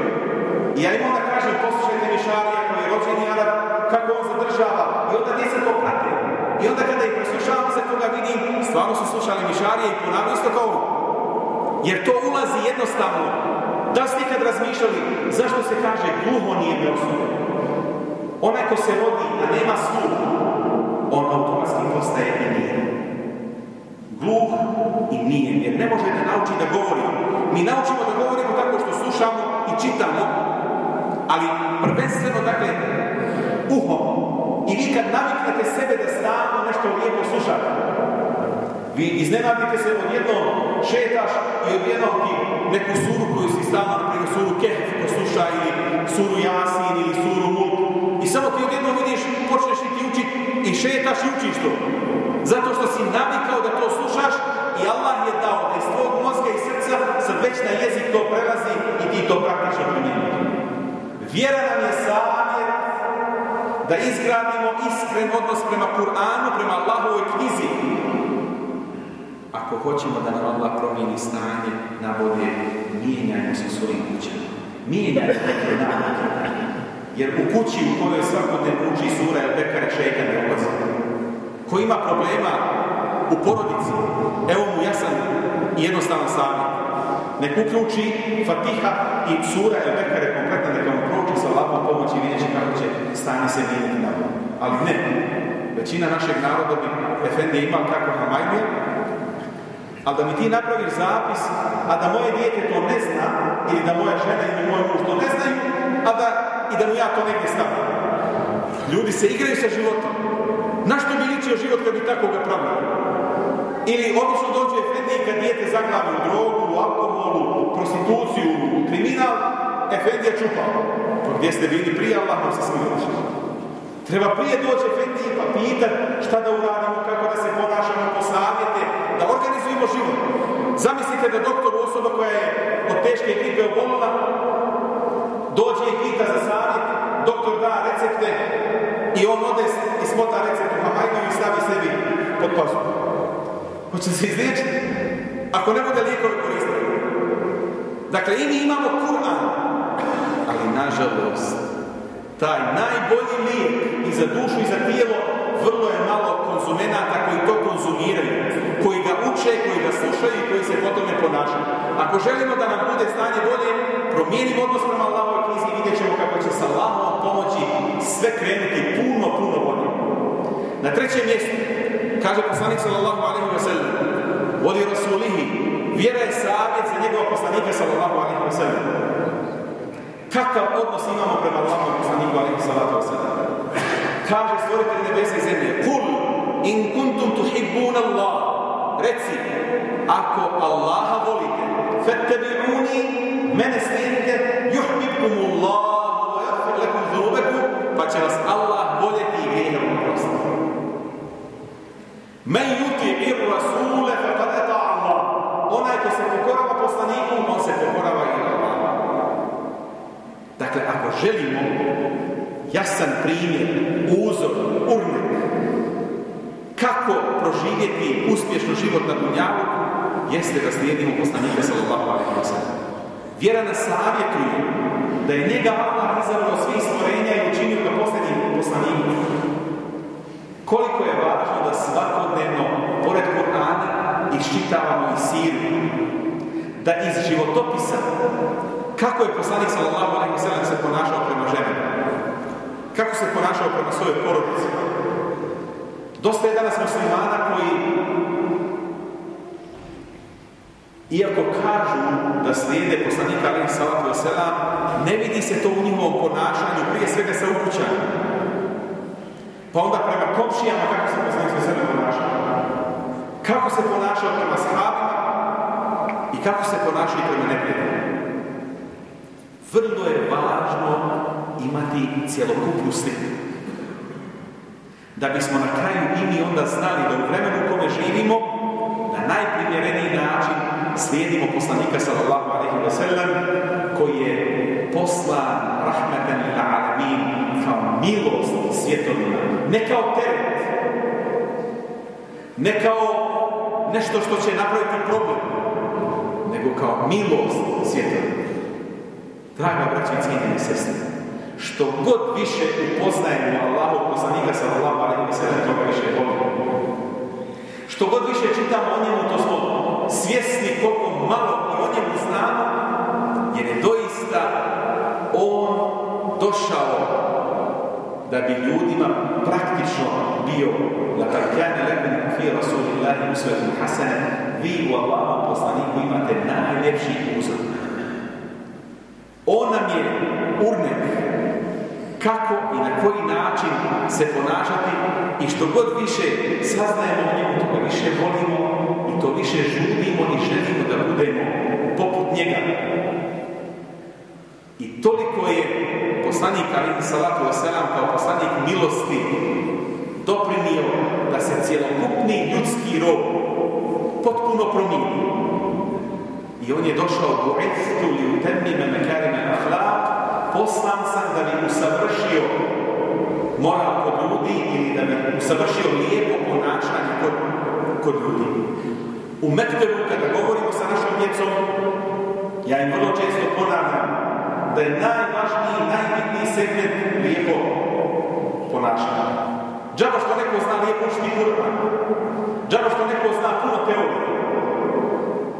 I ja im onda kažem, poslušajte Mišarija koji je rođeni Arab, kako on zadržava. I onda djeca to prate. I onda kada ih preslušavam za toga vidim, stvarno su slušali Mišarije i ponavljaju isto kao. Jer to ulazi jednostavno. Da ste ikad razmišljali zašto se kaže gluho nije neosudan? Onaj ko se rodi, a nema sluh, on automatski postaje Gluh i nije, jer ne može da nauči da govori. Mi naučimo da govorimo tako što slušamo i čitamo, ali prvenstveno, dakle, uhom. I vi kad naviknete sebe da stalno nešto lijepo slušate, vi iznenadite se odjednom šetaš i odjednom ti neku suru koju si stalno, na primjer suru Kehf posluša ili suru Jasin ili suru Mulk i samo ti odjednom vidiš, počneš i ti učit i šetaš i učiš to. Zato što si navikao već na jezik to prelazi i ti to praktično primjenjuješ. Vjera nam je savjet da izgradimo iskren odnos prema Kur'anu, prema Allahovoj knjizi. Ako hoćemo da nam Allah promijeni stanje na bolje, mijenjajmo se svojim kućama. Mijenjajmo neke navike. Jer u kući u kojoj svakodnevno uči sura El Bekare šeitan ne ulazi. Ko ima problema u porodici, evo mu jasan i jednostavan savjet. Nek uključi Fatiha i sura El Bekare kompletno neka mu prouči sa Allahom pomoći i vidjet će kako će stanje se mijenjati na. Ali ne, većina našeg naroda bi Efendije imao kako Hamajnije, ali da mi ti napraviš zapis, a da moje dijete to ne zna, ili da moja žena ili moj muž to ne znaju, a da i da mu ja to negdje stavim. Ljudi se igraju sa životom. Na što bi ličio život kad bi tako ga pravio? Ili obično dođe Efendiji kad dijete zaglavi u drogu, u alkoholu, u prostituciju, u kriminal, Efendija čupa. Pa gdje ste bili prije, Allah se smiloš. Treba prije doći Efendiji pa pitat šta da uradimo, kako da se ponašamo, posavjete, da organizujemo život. Zamislite da doktor osoba koja je od teške gripe obolila, dođe i pita za savjet, doktor da recepte i on ode i smota recept u i stavi sebi pod. Hoće se izliječiti? Ako ne bude lijekove koristiti. Dakle, i mi imamo Kur'an, ali nažalost, taj najbolji lijek i za dušu i za tijelo vrlo je malo konzumenata koji to konzumiraju, koji ga uče, koji ga slušaju i koji se po tome ponašaju. Ako želimo da nam bude stanje bolje, promijenimo odnos prema Allahovoj knjizi i vidjet ćemo kako će sa Allahom pomoći sve krenuti puno, puno bolje. Na trećem mjestu, kaže poslanik sallallahu alaihi wa sallam, voli rasulihi, vjera je savjet za njegova poslanika sallallahu alaihi wa sallam. Kakav odnos imamo prema Allahovom poslaniku alaihi sallatu wa sallam? Kaže stvoritelj nebesa i zemlje, kul in kuntum tuhibbun Allah, reci, ako Allaha volite, fattabi'uni, mene slijedite, yuhbibkum Allah, wa yaghfir lakum pa će vas Allah Men yuti'i rasule faqad ata Allah. Onaj ko se pokorava poslaniku, on se pokorava i. Dakle, ako želimo jasan primjer, uzor, urnik, kako proživjeti uspješno život na dunjavu, jeste da slijedimo poslanika sallallahu alaihi wa. Vjera nas savjetuje da je njega Allah izabrao svih stvorenja i učinio ga posljednjim poslanikom. Koliko je važno da svakodnevno, pored Kur'ana, iščitavamo i siru. Da iz životopisa, kako je poslanik sallallahu alaihi sallam se ponašao prema ženama, kako se ponašao prema svojoj porodici. Dosta je danas muslimana koji iako kažu da slijede poslanika alaihi wasalam, ne vidi se to u njihovom ponašanju, prije svega sa ukućanjem. Pa onda prema komšijama kako se poslanik sebe ponašao. Kako se ponašao prema sahabima i kako se ponašao prema neprijateljima. Vrlo je važno imati cjelokupnu sliku. Da bismo na kraju i mi onda znali da u vremenu u kome živimo, na najprimjereniji način slijedimo poslanika sallallahu alaihi wa sallam koji je poslan alamin kao milost svjetovima, ne kao teret, ne kao nešto što će napraviti problem, nego kao milost svjetovima. Draga braća i cijenjene sestre, što god više upoznajemo Allahov poslanika sallallahu alejhi ve sellem toga više volimo. Što god više čitamo o njemu, to smo svjesni koliko malo da bi ljudima praktično bio na kakjane lekum fi Rasulillahi usvetu hasene, vi u Allahu poslaniku imate najljepši uzor. On nam je urnek kako i na koji način se ponašati i što god više saznajemo o njemu, to više volimo i to više žudimo i želimo da budemo poput njega. Toliko je poslanik Ali Salatu Veselam kao poslanik milosti doprinio da se cjelokupni ljudski rod potpuno promijeni. I on je došao do istu li u temnime mekarime ahlak, poslan sam da bi usavršio moral kod ljudi ili da bi usavršio lijepo ponašanje kod, kod ljudi. U Mekteru, kada govorimo sa našom djecom, ja im vrlo često ponavljam da je najvažniji, najbitniji segment lijepo ponašanje. Džaba što neko zna lijepo učiti Kur'an. Džaba što neko zna puno teorije.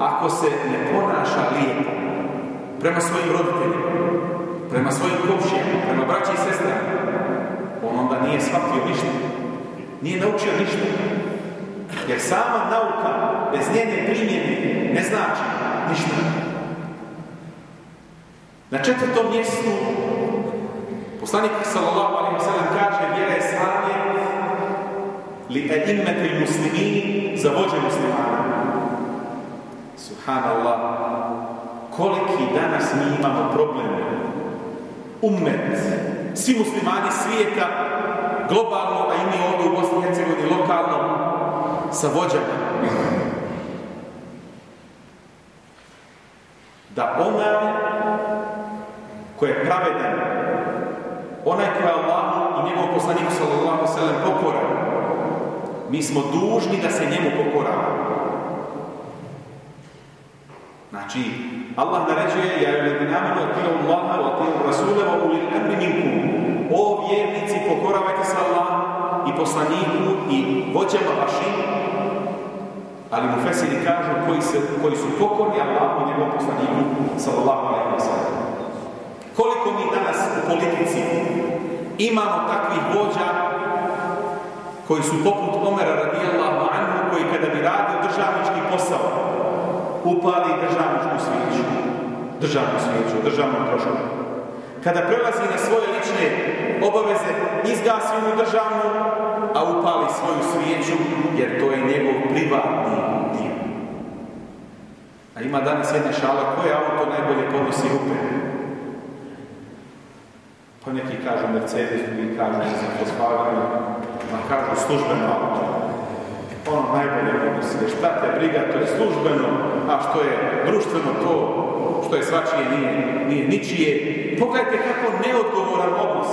Ako se ne ponaša lijepo prema svojim roditeljima, prema svojim komšijama, prema braći i sestrama, on onda nije shvatio ništa. Nije naučio ništa. Jer sama nauka bez njene primjene ne znači ništa. Na četvrtom mjestu poslanik sallallahu alejhi ve sellem kaže vjera je savjet li a'immati muslimin za vođe muslimana. Subhanallah. Koliki danas mi imamo problem ummet, svi muslimani svijeta, globalno, a i mi ovdje u Bosni Hercegovini lokalno, sa vođama. Da onaj ko je pravedan, onaj ko je Allahu i njegovom poslaniku sallallahu sallam pokoran, mi smo dužni da se njemu pokoramo. Znači, Allah naređuje ja je namenu atiju Allaha atiju Rasule wa ulil amri minkum. O vjernici, pokoravajte se Allah i poslaniku i vođama vašim, ali mu fesiri kažu koji, se, koji su pokorni Allahu i njegovom poslaniku sallallahu alaihi wa sallam. Koliko mi danas u politici imamo takvih vođa koji su poput Omera radijallahu anhu koji kada bi radio državnički posao upali državničku svijeću, državnu svijeću, državnom trošku. Kada prelazi na svoje lične obaveze, izgasi onu državnu, a upali svoju svijeću, jer to je njegov privatni dio. A ima danas jedna šala, koje auto najbolje podnosi rupe? Pa neki kažu Mercedes, drugi kažu Volkswagen, ma kažu službeno auto ono najbolje podnosi. Šta te briga, to je službeno, a što je društveno to, što je svačije, nije, nije ničije. Pogledajte kako neodgovoran odnos.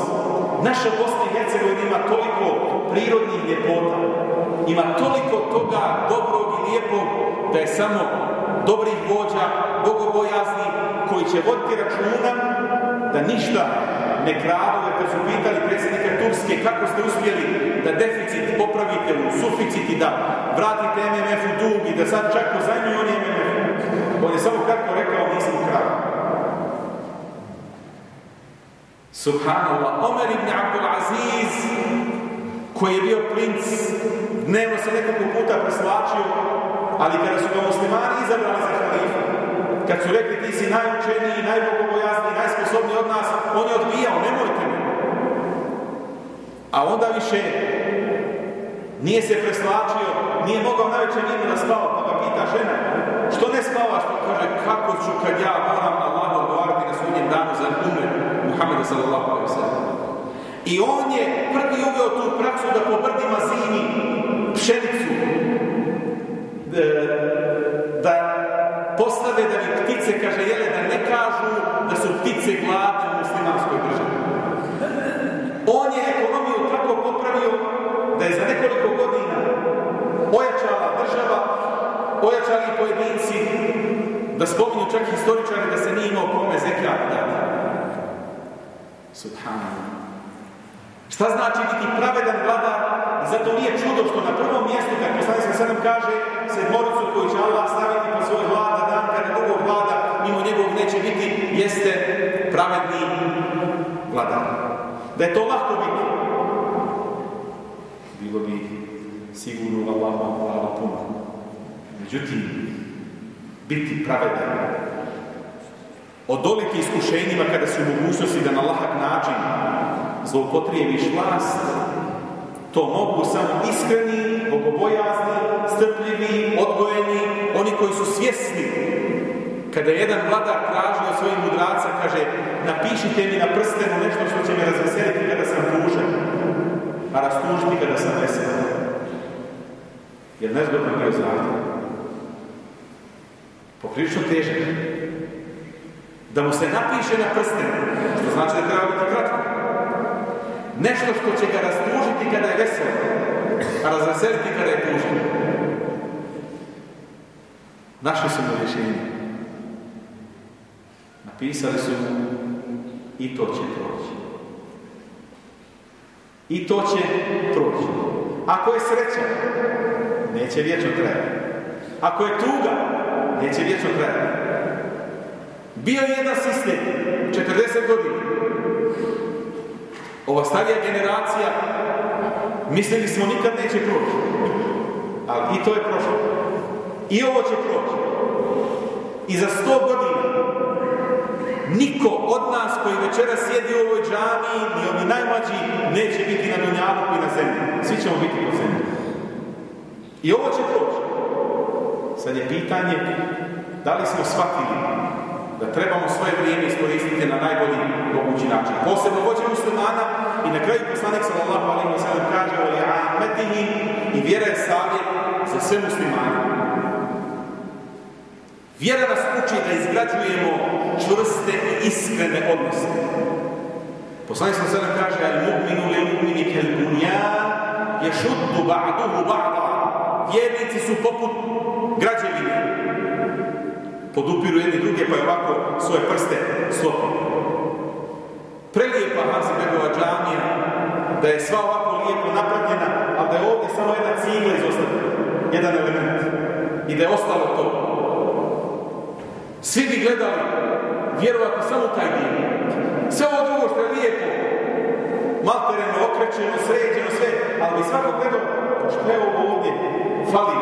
Naša Bosna i Hercegovina ima toliko prirodnih ljepota, ima toliko toga dobrog i lijepog, da je samo dobrih vođa, bogobojazni, koji će voditi računa da ništa ne kradu, jer kad su pitali predsjednika Turske kako ste uspjeli da deficit popravite u suficit i da vratite MMF-u dug i da sad čak pozajmiju oni MMF. On je samo kratko rekao, nismo krali. Subhanallah, Omer ibn Abdul Aziz, koji je bio princ, dnevno se nekoliko puta preslačio, Ali kada su ga muslimani izabrali za halifa, kad su rekli ti si najučeniji, najbogobojazniji, najsposobniji od nas, on je odbijao, nemojte me. A onda više nije se preslačio, nije mogao najveće vinu da spava, pa ga pita žena, što ne spavaš? Pa kaže, kako ću kad ja moram Allah odgovarati na sudnjem danu za umet Muhammeda sallallahu alaihi sallam. I on je prvi uveo tu praksu da po brdima zimi pšenicu, ptice, kaže, jele, da ne kažu da su ptice gladne u muslimanskoj državi. On je ekonomiju tako popravio da je za nekoliko godina ojačala država, ojačali pojedinci, da spominju čak historičari da se nije imao kome zekat dati. Subhanallah. Šta znači biti pravedan? I zato nije čudo što na prvom mjestu, kad poslanik sa nam kaže, sedmoricu koju će Allah staviti po svoj vlada, dan kada drugog vlada, mimo njegovog neće biti, jeste pravedni vladar. Da je to lahko biti. Bilo bi sigurno Allahom hvala puno. Međutim, biti pravedan, odoliti iskušenjima kada su mogućnosti da na lahak način zloupotrijebiš vlast, to mogu samo iskreni, bogobojazni, strpljivi, odgojeni, oni koji su svjesni. Kada jedan vladar traži od svojih mudraca, kaže, napišite mi na prstenu nešto što će me razveseliti kada sam tužan, a rastužiti kada sam vesel. Jer nezgodno je zahtjev. Poprilično težak. Da mu se napiše na prstenu, što znači da treba biti kratko. Nešto što će ga rastužiti kada je vesel, a razveseliti kada je tužan. Našli su mu rješenje. Napisali su i to će proći. I to će proći. Ako je sreća, neće vječno trajati. Ako je tuga, neće vječno trajati. Bio je jedan sistem, 40 godina. Ova starija generacija, mislili smo nikad neće proći. Ali i to je prošlo. I ovo će proći. I za 100 godina niko od nas koji večera sjedi u ovoj džami, ni ovi najmlađi, neće biti na dunjalu i na zemlji. Svi ćemo biti po zemlji. I ovo će proći. Sad je pitanje da li smo shvatili da trebamo svoje vrijeme iskoristiti na najbolji mogući način. Posebno vođe muslimana i na kraju poslanik sallallahu alaihi wa sallam kaže o i vjera je savjet za sve muslimane. Vjera nas uči da izgrađujemo čvrste i iskrene odnose. Poslanik wa sallam kaže al mu'minu li mu'mini kel bunjan ješuddu ba'duhu ba'da. Vjernici su poput građevine podupiru jedni druge, pa je ovako svoje prste slopi. Prelijepa Hazibegova džamija, da je sva ovako lijepo napravljena, ali da je ovdje samo jedna cigla izostavljena, jedan element. I da je ostalo to. Svi bi gledali, vjerovati samo taj dio. Sve ovo drugo što je lijepo, maltereno, okrećeno, sređeno, sve, ali bi svako gledao, što je ovo ovdje, fali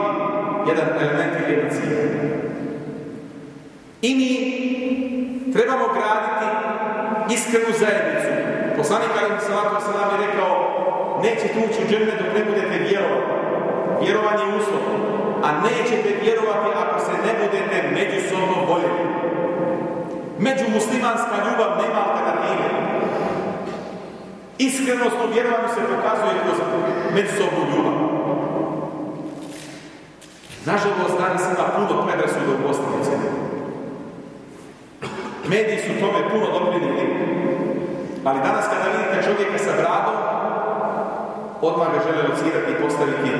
jedan element ili jedna cigla. I mi trebamo graditi iskrenu zajednicu. Poslanik Ali Salatu Salam je rekao nećete ući u džene dok ne budete vjerovati. Vjerovanje je uslov. A nećete vjerovati ako se ne budete međusobno voljeli. Međumuslimanska ljubav nema alternative. Iskrenost u vjerovanju se pokazuje kroz međusobnu ljubav. Nažalost, danas ima puno predrasuda u Bosni Mediji su tome puno doprinili. Ali danas kada vidite čovjeka sa bradom, odmah ga žele locirati i postaviti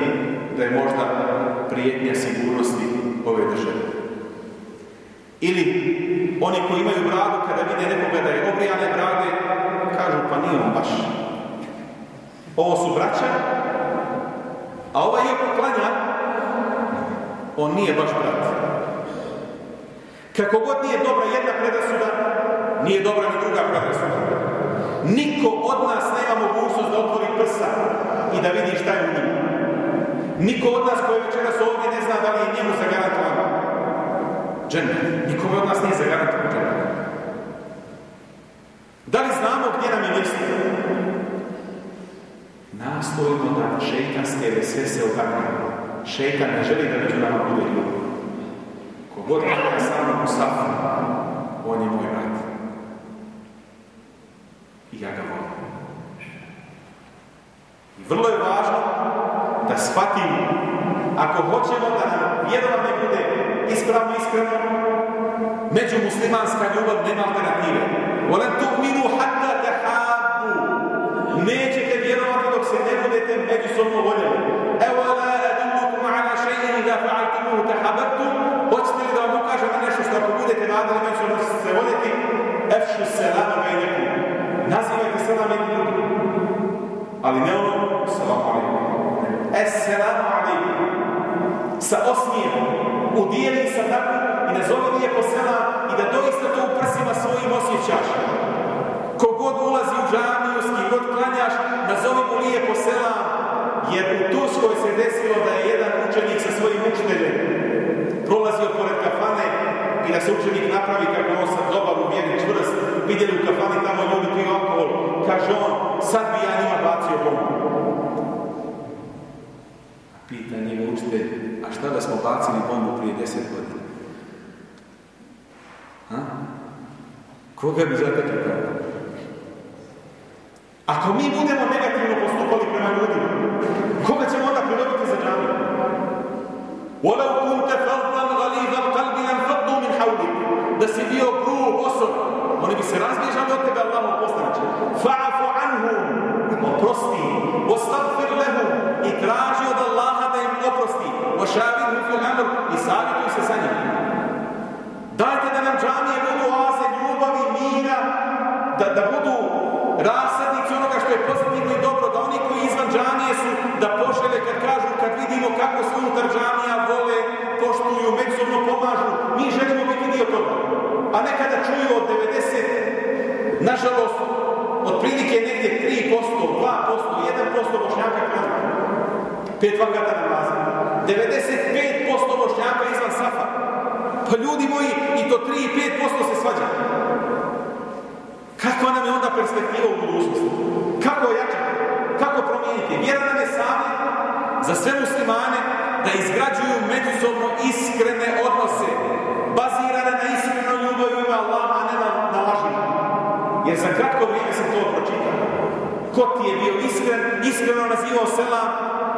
da je možda prijetnja sigurnosti ove države. Ili oni koji imaju bradu, kada vide nekoga da je obrijane brade, kažu pa nije on baš. Ovo su braća, a ovaj je poklanja, on nije baš brat. Kako god nije dobra jedna predrasuda, nije dobra ni druga predrasuda. Niko od nas nema mogućnost da otvori prsa i da vidi šta je u njima. Niko od nas koji večeras ovdje ne zna da li je njemu zagarantovan džennet. Nikome od nas nije zagarantovan džennet. Da li znamo gdje nam je mjesto? Nastojimo da šeitanske vesvese odagnemo. Šeitan ne želi da među nama bude ljudi. Kogod je sa mnom u safu, on je moj brat. I ja ga volim. I vrlo je važno shvatimo, ako hoćemo da nam vjerovanje bude ispravno iskreno, među muslimanska ljubav nema alternative. Volen tu minu hatta tahabu. Nećete vjerovati dok se ne budete međusobno voljeli. Evo la adullukum ala še'in da fa'altimuhu tahababtum. Hoćete li da vam ukažem na nešto što ako budete radili međusobno se voljeti, efšu selama bejnekum. Nazivajte selam jedni drugi. Ali ne ono, salamu alaikum. Esselamu alaikum. Sa osmijem. Udijeli sa tako i nazovi lijepo selam i da doista to u prsima svojim osjećaš. Kogod ulazi u džamiju, s kim god klanjaš, nazovi mu lijepo selam, jer u Turskoj se desilo da je jedan učenik sa svojim učiteljem prolazio pored kafane i da se učenik napravi kako on sad dobar u vjeri čvrst, vidjeli u kafani tamo ljudi piju alkohol, kaže on, sad bi ja njima bacio bombu. Pita njega učitelj, a šta da smo bacili bombu prije deset godina? Ha? Koga bi zatekli tamo? Ako mi budemo negativno postupali prema ljudima, koga ćemo onda pridobiti za džamiju? وَلَوْ كُنْتَ فَضًّا غَلِيظَ الْقَلْبِ لَنْفَضُّوا مِنْ حَوْلِكَ Da si bio grub osob, oni bi se razbježali od tebe, kako se unutar džamija vole, poštuju, međusobno pomažu, mi želimo biti dio toga. A nekada čuju od 90, nažalost, otprilike negdje 3%, 2%, 1% bošnjaka klanja. Pet vakata namaza. 95% bošnjaka izvan safa. Pa ljudi moji, i to 3 i 5% se svađa. Kakva nam je onda perspektiva u budućnosti? Kako ojačati? Kako promijeniti? Vjera nam je savjet za sve muslimane da izgrađuju međusobno iskrene odnose, bazirane na iskrenoj ljubavi ima Allaha, a ne na, na. Jer za kratko vrijeme se to pročita. Ko ti je bio iskren, iskreno nazivao selam,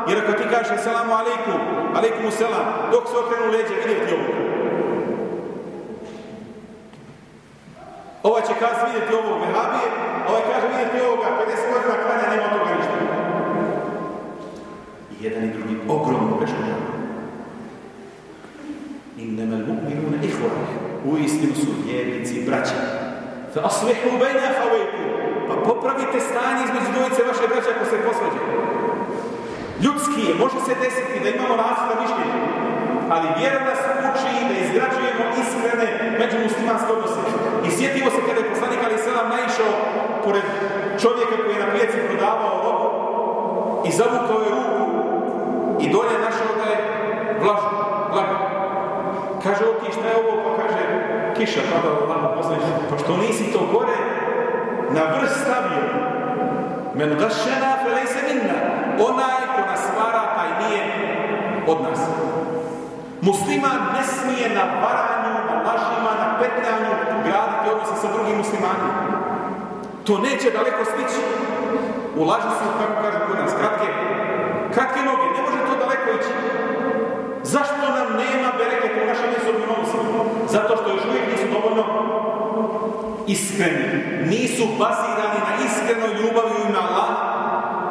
jer ako ti kaže selamu alaikum, alaikum selam, dok se okrenu leđe, vidjeti ovo. Ovaj će kaz vidjeti ovog vehabije, ovaj kaže vidjeti ovoga, 50 godina klanja, nema toga ništa. I jedan i drugi ogromno grešku Innama al-mu'minuna ihwa. U istinu su vjernici braća. Fa aslihu akhawaykum. Pa popravite stanje između dvojice vaše braće ako se posvađaju. Ljudski je, može se desiti da imamo različita mišljenja, ali vjera nas uči da izgrađujemo iskrene među muslimanske odnose. I sjetimo se kada je poslanik Ali Selam naišao pored čovjeka koji je na pijaci prodavao robu i zavukao je ruku i dolje našao da je vlažno, blago. Kaže, o ti šta je ovo? Pa kaže, kiša pada u lama poslaniče. Pa što nisi to gore na vrh stavio? Menu da šena felej se minna. Onaj ko nas vara, taj nije od nas. Musliman ne smije na varanju, na lažima, na petljanju graditi odnose sa drugim muslimanima. To neće daleko stići. U laži su, kako kažu kod nas, kratke, kratke noge, Zašto nam nema bereketa u našem odnosima? Zato što još uvijek nisu dovoljno iskreni. Nisu bazirani na iskrenoj ljubavi u ime Allah.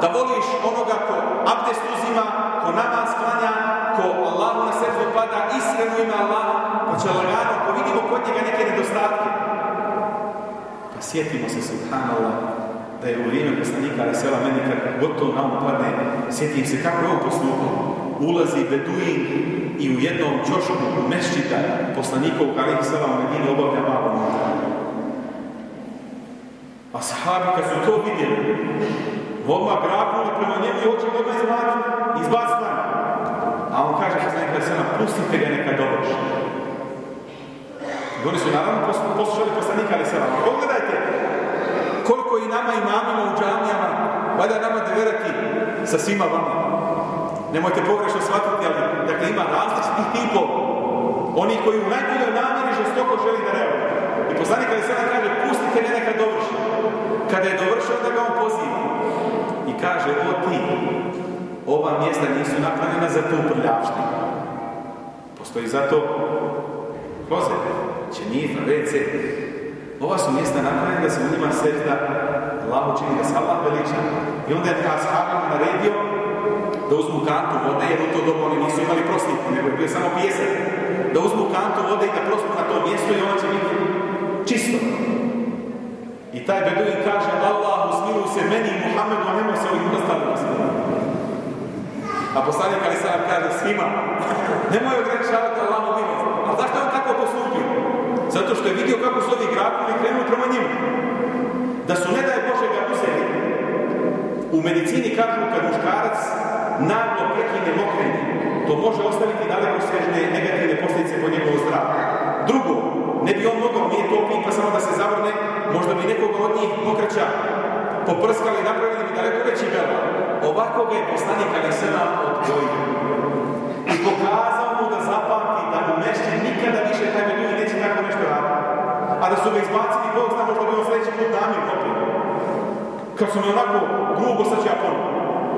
Da voliš onoga ko abdest uzima, ko namaz klanja, ko Allahu na srcu pada iskreno u ime Allah, pa će lagano, ako vidimo kod njega neke nedostatke. Pa sjetimo se, subhanallah, da je u vrijeme poslanika ali sela meni kad gotovo na padne, sjetim se kako je on postupao. Ulazi Beduin i u jednom čošku mešćita poslanikov ali sela u Medini obavlja malo. A sahabi kad su to vidjeli, odmah grabnuli prema njemu i hoće odmah izbaciti van. A on kaže poslanik pustite ga neka. I oni su naravno poslušali poslanika ali se Pogledajte koliko i nama imamima u džamijama, valjda nama deverati sa svima vama. Nemojte pogrešno shvatiti, ali dakle ima različitih tipova. Oni koji u najboljoj namjeri žestoko želi da reaguju. I poslanik ali sada kaže, pustite ga neka dovrši. Kada je dovršio, onda ga on poziva. I kaže, o ti, ova mjesta nisu napravljena za tu prljavštinu. Postoji zato klozete, ćenifa, WC. Ova su mjesta napravljena da se u njima sežda Allahu čini da se Allah veliča. I onda je ashabima naredio da uzmu kantu vode, jer u to dobu oni nisu imali prosliku, nego je samo pjesak. Da uzmu kantu vode i da prospu na to mjesto i ono će biti čisto. I taj Beduin kaže, Allah usmiluj se meni i Muhammedu, a nemoj se ovih ostalima A poslanik ali sam kaže svima, nemoj ograničavati Allahu milost. A zašto on tako postupio? Zato što je vidio kako su ovi grakovi krenuli prema njima. Da su ne daj Bože ga uzeli. U medicini kažu kad muškarac naglo prekine mokrenje, to može ostaviti daleko svežne negativne posljedice po njegovu zdravlju. Drugo, ne bi on mogao, nije to pa samo da se zavrne, možda bi nekoga od njih pokreća poprskali i napravili bi daleko veći bela. Ovako ga je poslanik ali sada odgojio. I pokazao mu da zapamti da mu mešće nikada više taj beduin neće tako nešto raditi. A da su ga izbacili, Bog zna možda bi on sljedeći put namir opet. Kad su mi onako grubo sa čapom.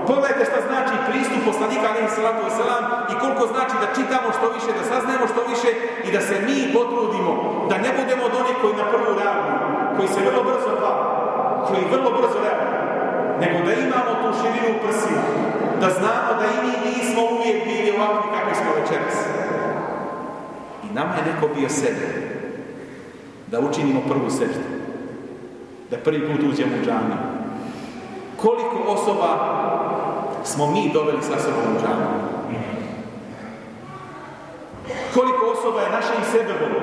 Pogledajte šta znači pristup poslanika alaihi salatu wasalam i koliko znači da čitamo što više, da saznajemo što više i da se mi potrudimo, da ne budemo od onih koji na prvu reaguju, koji se vrlo brzo pali, koji vrlo brzo reaguju, nego da imamo tu širinu prsima, da znamo da i mi nismo uvijek bili ovakvi kakvi smo večeras. I nama je neko bio sebe, da učinimo prvu seždu, da prvi put uđemo u džaniju. Koliko osoba smo mi doveli sa sobom u? Koliko osoba je našim sebebom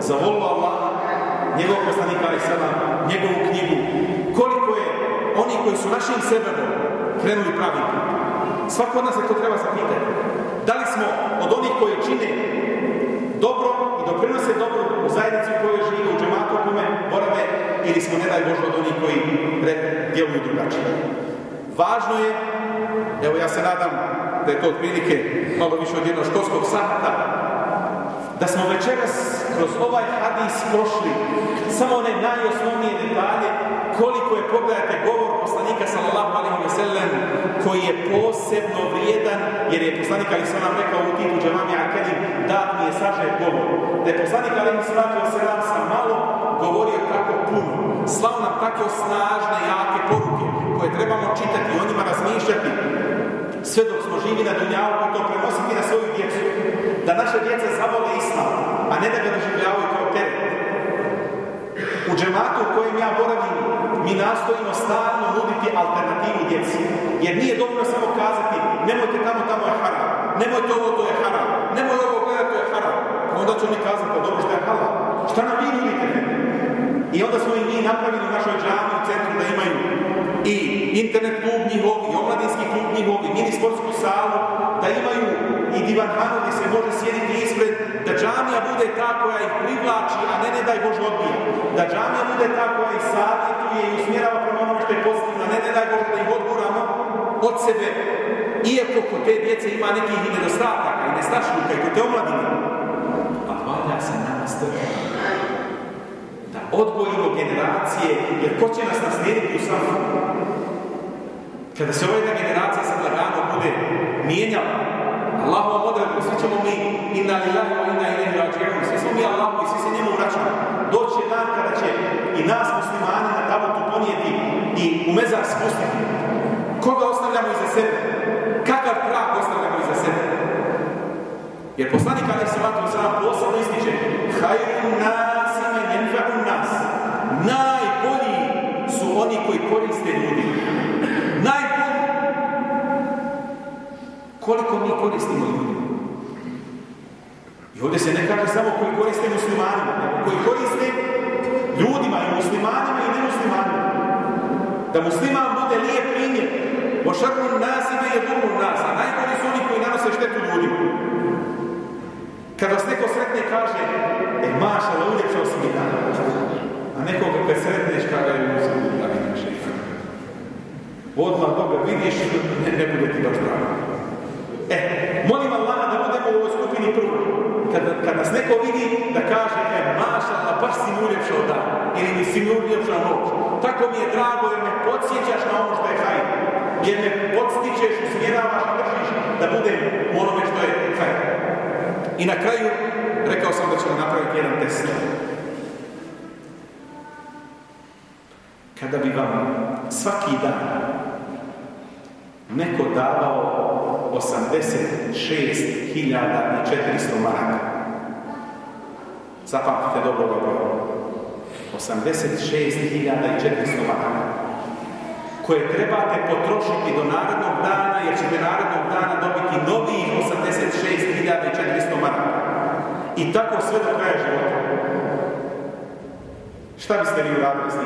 zavolilo Allah, njegov ali sada, njegovu knjigu, koliko je oni koji su našim sebebom krenuli pravi put. Svako od nas se to treba zapitati. Da li smo od onih koji čine dobro i doprinose dobro u zajednici u kojoj žive, u džematu kome borave, ili smo, ne daj Bože, od onih koji djeluju drugačije. Važno je, evo ja se nadam da je to otprilike malo više od jednog školskog sata, da smo večeras kroz ovaj hadis prošli samo one najosnovnije detalje koliko je, pogledajte, govor poslanika sallallahu alaihi wa sallam koji je posebno vrijedan jer je poslanik alaihi sallam rekao u titu džemami Akelim da mi je sažet govor. Da je poslanik alaihi sallam sa malo govorio tako puno. Slao nam tako snažne, jake poruke koje trebamo čitati, o njima razmišljati sve dok smo živi na dunjavu to prenositi na svoju djecu. Da naše djece zavole islam, a ne da ga doživljavaju kao teret. U džematu u kojem ja boravim, mi nastojimo stalno nuditi alternativu djeci. Jer nije dovoljno samo kazati, nemojte tamo, tamo je haram, nemojte ovo, to je haram, nemoj ovo to je haram. Pa onda će oni kazati, pa dobro što je halal. Šta nam vi nudite? I onda smo i mi napravili u našoj džami u centru da imaju i internet klub njihov, i omladinski klub njihov, i mini sportsku salu, da imaju i divanhanu gdje se može sjediti ispred, da džamija bude ta koja ih privlači, a ne ne daj Bože odbija. Da džamija bude ta koja ih savjetuje i usmjerava prema onome što je pozitivno, ne ne daj Bože da ih odguramo od sebe. Iako kod te djece ima nekih nedostataka i nestašluka i kod te omladine. A valja se nama strpiti da odgojimo generacije, jer ko će nas naslijediti u samu? Kada se ova jedna generacija sad lagano bude mijenjala, Allahovom odredbu, svi ćemo mi inna lillahi wa inna ilaihi rađi'un, svi smo mi Allahu i svi se njemu vraćamo. Doći dan kada će i nas muslimani na tabutu ponijeti i u mezar spustiti. Koga ostavljamo iza sebe? Kakav trag ostavljamo iza sebe? Jer poslanik Ali Salatu Salam posebno ističe jenfa'un nas Najbolji su oni koji koriste ljudi. Najbolji. Koliko mi koristimo ljudi? I ovdje se ne kaže samo koji koriste muslimanima, koji koriste ljudima i muslimanima i nemuslimanima. Da musliman bude lijep primjer. Ošarnu nas je dumu nas, a najbolji su oni koji nanose štetu ljudima. Kad vas neko sretne kaže, e mašala, uljepšao si mi dan. A nekoga kad sretneš kada je uzim, da mi naše Odmah toga vidiš, ne, ne bude ti baš drago. E, molim Allah da budemo u ovoj skupini prvo. Kad, kad nas neko vidi da kaže, e, mašala, baš si mi uljepšao dan. Ili mi si mi uljepšao noć. Tako mi je drago jer me podsjećaš na ono što je hajde. Jer me podstičeš, usmjeravaš držiš da budem u onome što je hajde. I na kraju, rekao sam da ćemo napraviti jedan test. Kada bi vam svaki dan neko davao 86.400 maraka. Zapamtite dobro ovo broja. 86.400 maraka koje trebate potrošiti do narednog dana, jer ćete narednog dana dobiti novih 86.400 maraka. I tako sve do kraja života. Šta biste vi uradili s tim?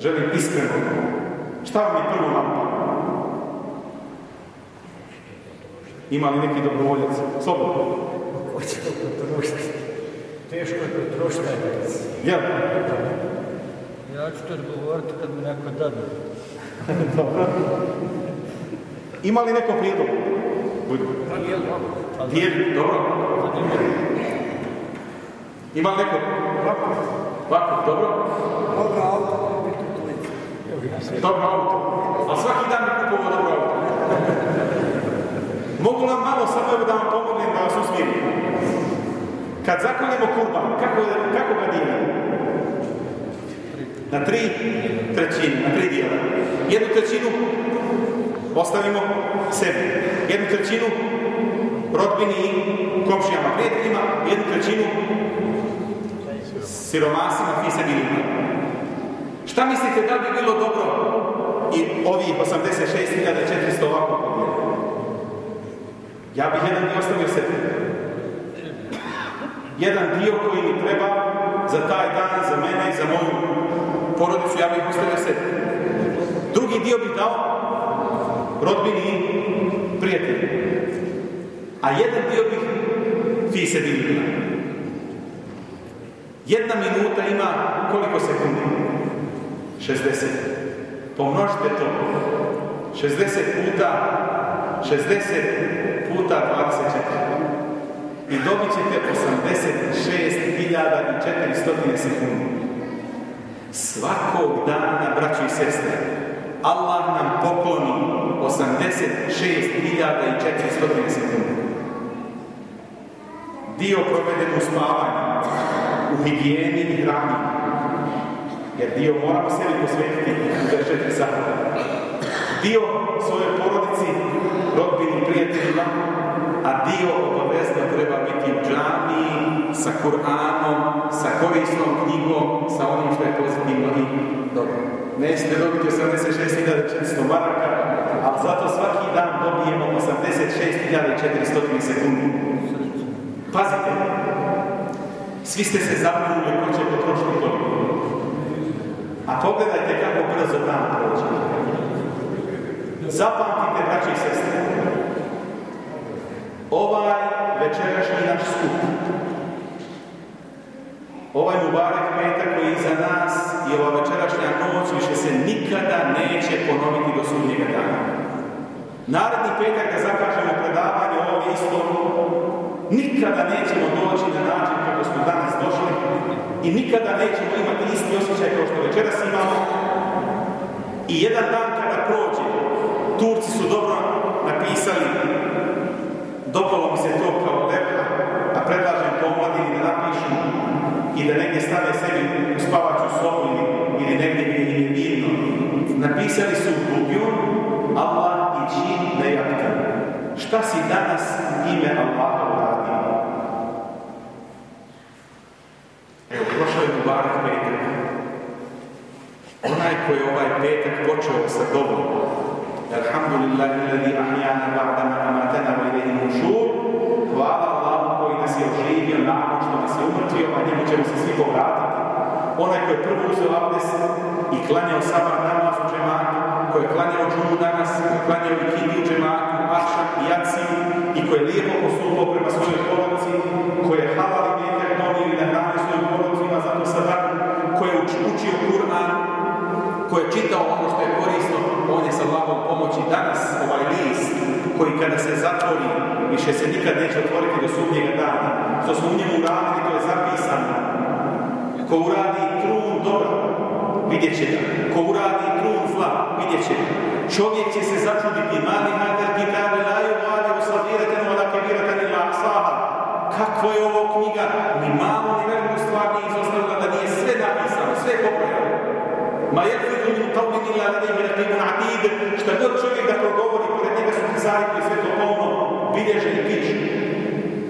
Želim iskreno. Šta vam je prvo vam Ima li neki dobrovoljac? Slobodno. Hoće potrošiti. Teško je potrošiti. Jel? Ja ću to odgovoriti kad mi neko dadne. Dobro. Ima li neko prijedlog? Budu. Dijeli, dobro. Ima li neko? Ovako, dobro. Dobro auto. Dobro auto. A svaki dan mi kupovao dobro auto. Mogu nam malo samo da vam pomognem da vas usmjerim. Kad zakoljemo kurban, kako, kako ga dijelimo? Na tri trećine, na tri dijela. Jednu trećinu ostavimo sebi. Jednu trećinu rodbini i komšijama, prijateljima. Jednu trećinu siromasima, fisebilima. Šta mislite da bi bilo dobro i ovih 86.400 ovako? Ja bih jedan dio ostavio sebi. Jedan dio koji mi treba za taj dan, za mene i za moju porodicu, ja bih ostavio sebi. Drugi dio bih dao rodbini i prijatelji. A jedan dio bih fi se Jedna minuta ima koliko sekundi? 60. Pomnožite to. 60 puta 60 puta 24. I dobit ćete 86.400 sekundi. Svakog dana, braći i sestre, Allah nam pokloni 86.400 sekundi. Dio proveden u spavanju, u higijeni i hrani. Jer dio moramo sebi posvetiti za 4 sata. Dio svoje porodici, rodbini, prijateljima, a dio obavezno treba biti u džami, sa Kur'anom, sa korisnom knjigom, sa onim što je pozitivno i dobro. Nećete dobiti 86.400 maraka, ali zato svaki dan dobijemo 86.400 sekundi. Pazite, svi ste se zabrinuli ko će potrošiti toliko. A pogledajte kako brzo dan prođe. Zapamtite, braći i sestre, ovaj večerašnji naš skup, ovaj Mubarek petak koji je iza nas i ova večerašnja noć više se nikada neće ponoviti do sudnjega dana. Naredni petak da zakažemo predavanje ovdje isto, nikada nećemo doći na način kako smo danas došli i nikada nećemo imati isti osjećaj kao što večeras imamo. I jedan dan kada prođe, Turci su dobro napisali, dopalo mi se to kao lepka, a predlažem pomladini da napišu i da negdje stave sebi u spavaću sobu ili, negdje gdje je mirno. Napisali su Onaj koji je ovaj petak počeo sa dobom, Alhamdulillah, alladhi ahyana ba'da ma amatana wa ilayhi nushur. Hvala Allahu koji nas je oživio nakon što nas je umrtvio, a njemu ćemo se svi povratiti. Onaj koji je prvo uzeo abdest i klanjao sabar namaz u džematu, koji je klanjao džumu danas, koji je klanjao i kindi u džematu, akšan i jaciju, i koji je lijepo postupao prema svojoj porodici, koji je halal i metak donio i da hrani svoju porodicu, ima zato sadaku, koji je uč- učio Kur'an, koji je čitao ono što je korisno, on je sa Allahom pomoći danas ovaj list koji kada se zatvori više se nikad neće otvoriti do sudnjega dana. Što smo u njemu uradili, to je zapisano. Ko uradi trun dobra, vidjet će ga. Ko uradi trun zla, vidjet će ga. Čovjek će se začuditi, mali hadar laju illa ladayhi raqibun atid. Šta god čovjek da progovori, pored njega su pisari koji sve to polno bilježe i.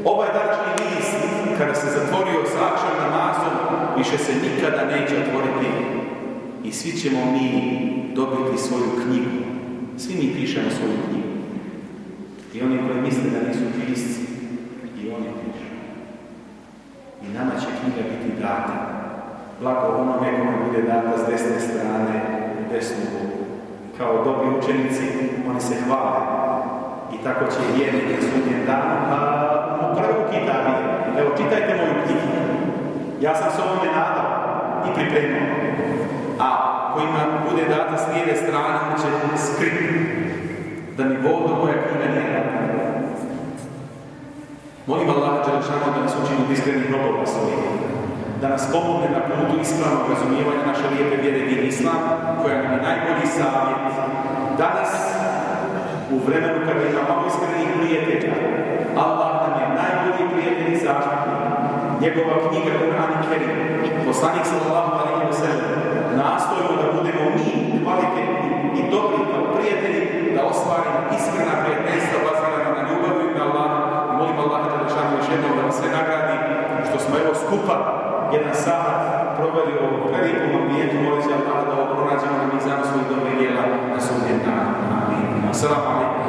Ovaj današnji list, kada se zatvorio sa akšan namazom, više se nikada neće otvoriti i svi ćemo mi dobiti svoju knjigu. Svi mi pišemo svoju knjigu. I oni koji misle da nisu pisci, i oni pišu. I nama će knjiga biti data. Blago onome kome bude data s desne strane, desnu ruku. Kao dobri učenici, oni se hvale. I tako će i vjernik na sudnjem danu, a u prvu kitabi, evo čitajte moju knjigu. Ja sam se ovome nadao i pripremao. A kojima bude data s lijeve strane, on će skriti da mi Bog moja knjiga nije data. Molim Allah Đelešanu da nas učini od iskrenih robova svojih, da nas pomogne na putu ispravnog razumijevanja naše lijepe vjere din Islam, koja nam je najbolji savjet. Danas, u vremenu kada ima malo iskrenih prijatelja, Allah nam je najbolji prijatelj i. Njegova knjiga Kur'an i Kerim, poslanik sallallahu alaihi wa sallam, nastojimo da budemo mi kvalitetni i dobri kao prijatelji, da ostvarimo iskrena prijateljstva bazirana na ljubavi i na Allah. I molim Allah da još jednom da nas sve nagradi, što smo evo skupa proveli u ovom prelijepom ambijentu, moleći Allah da ovo na mizanu svojih dobrih djela na sudnjem danu. Amin.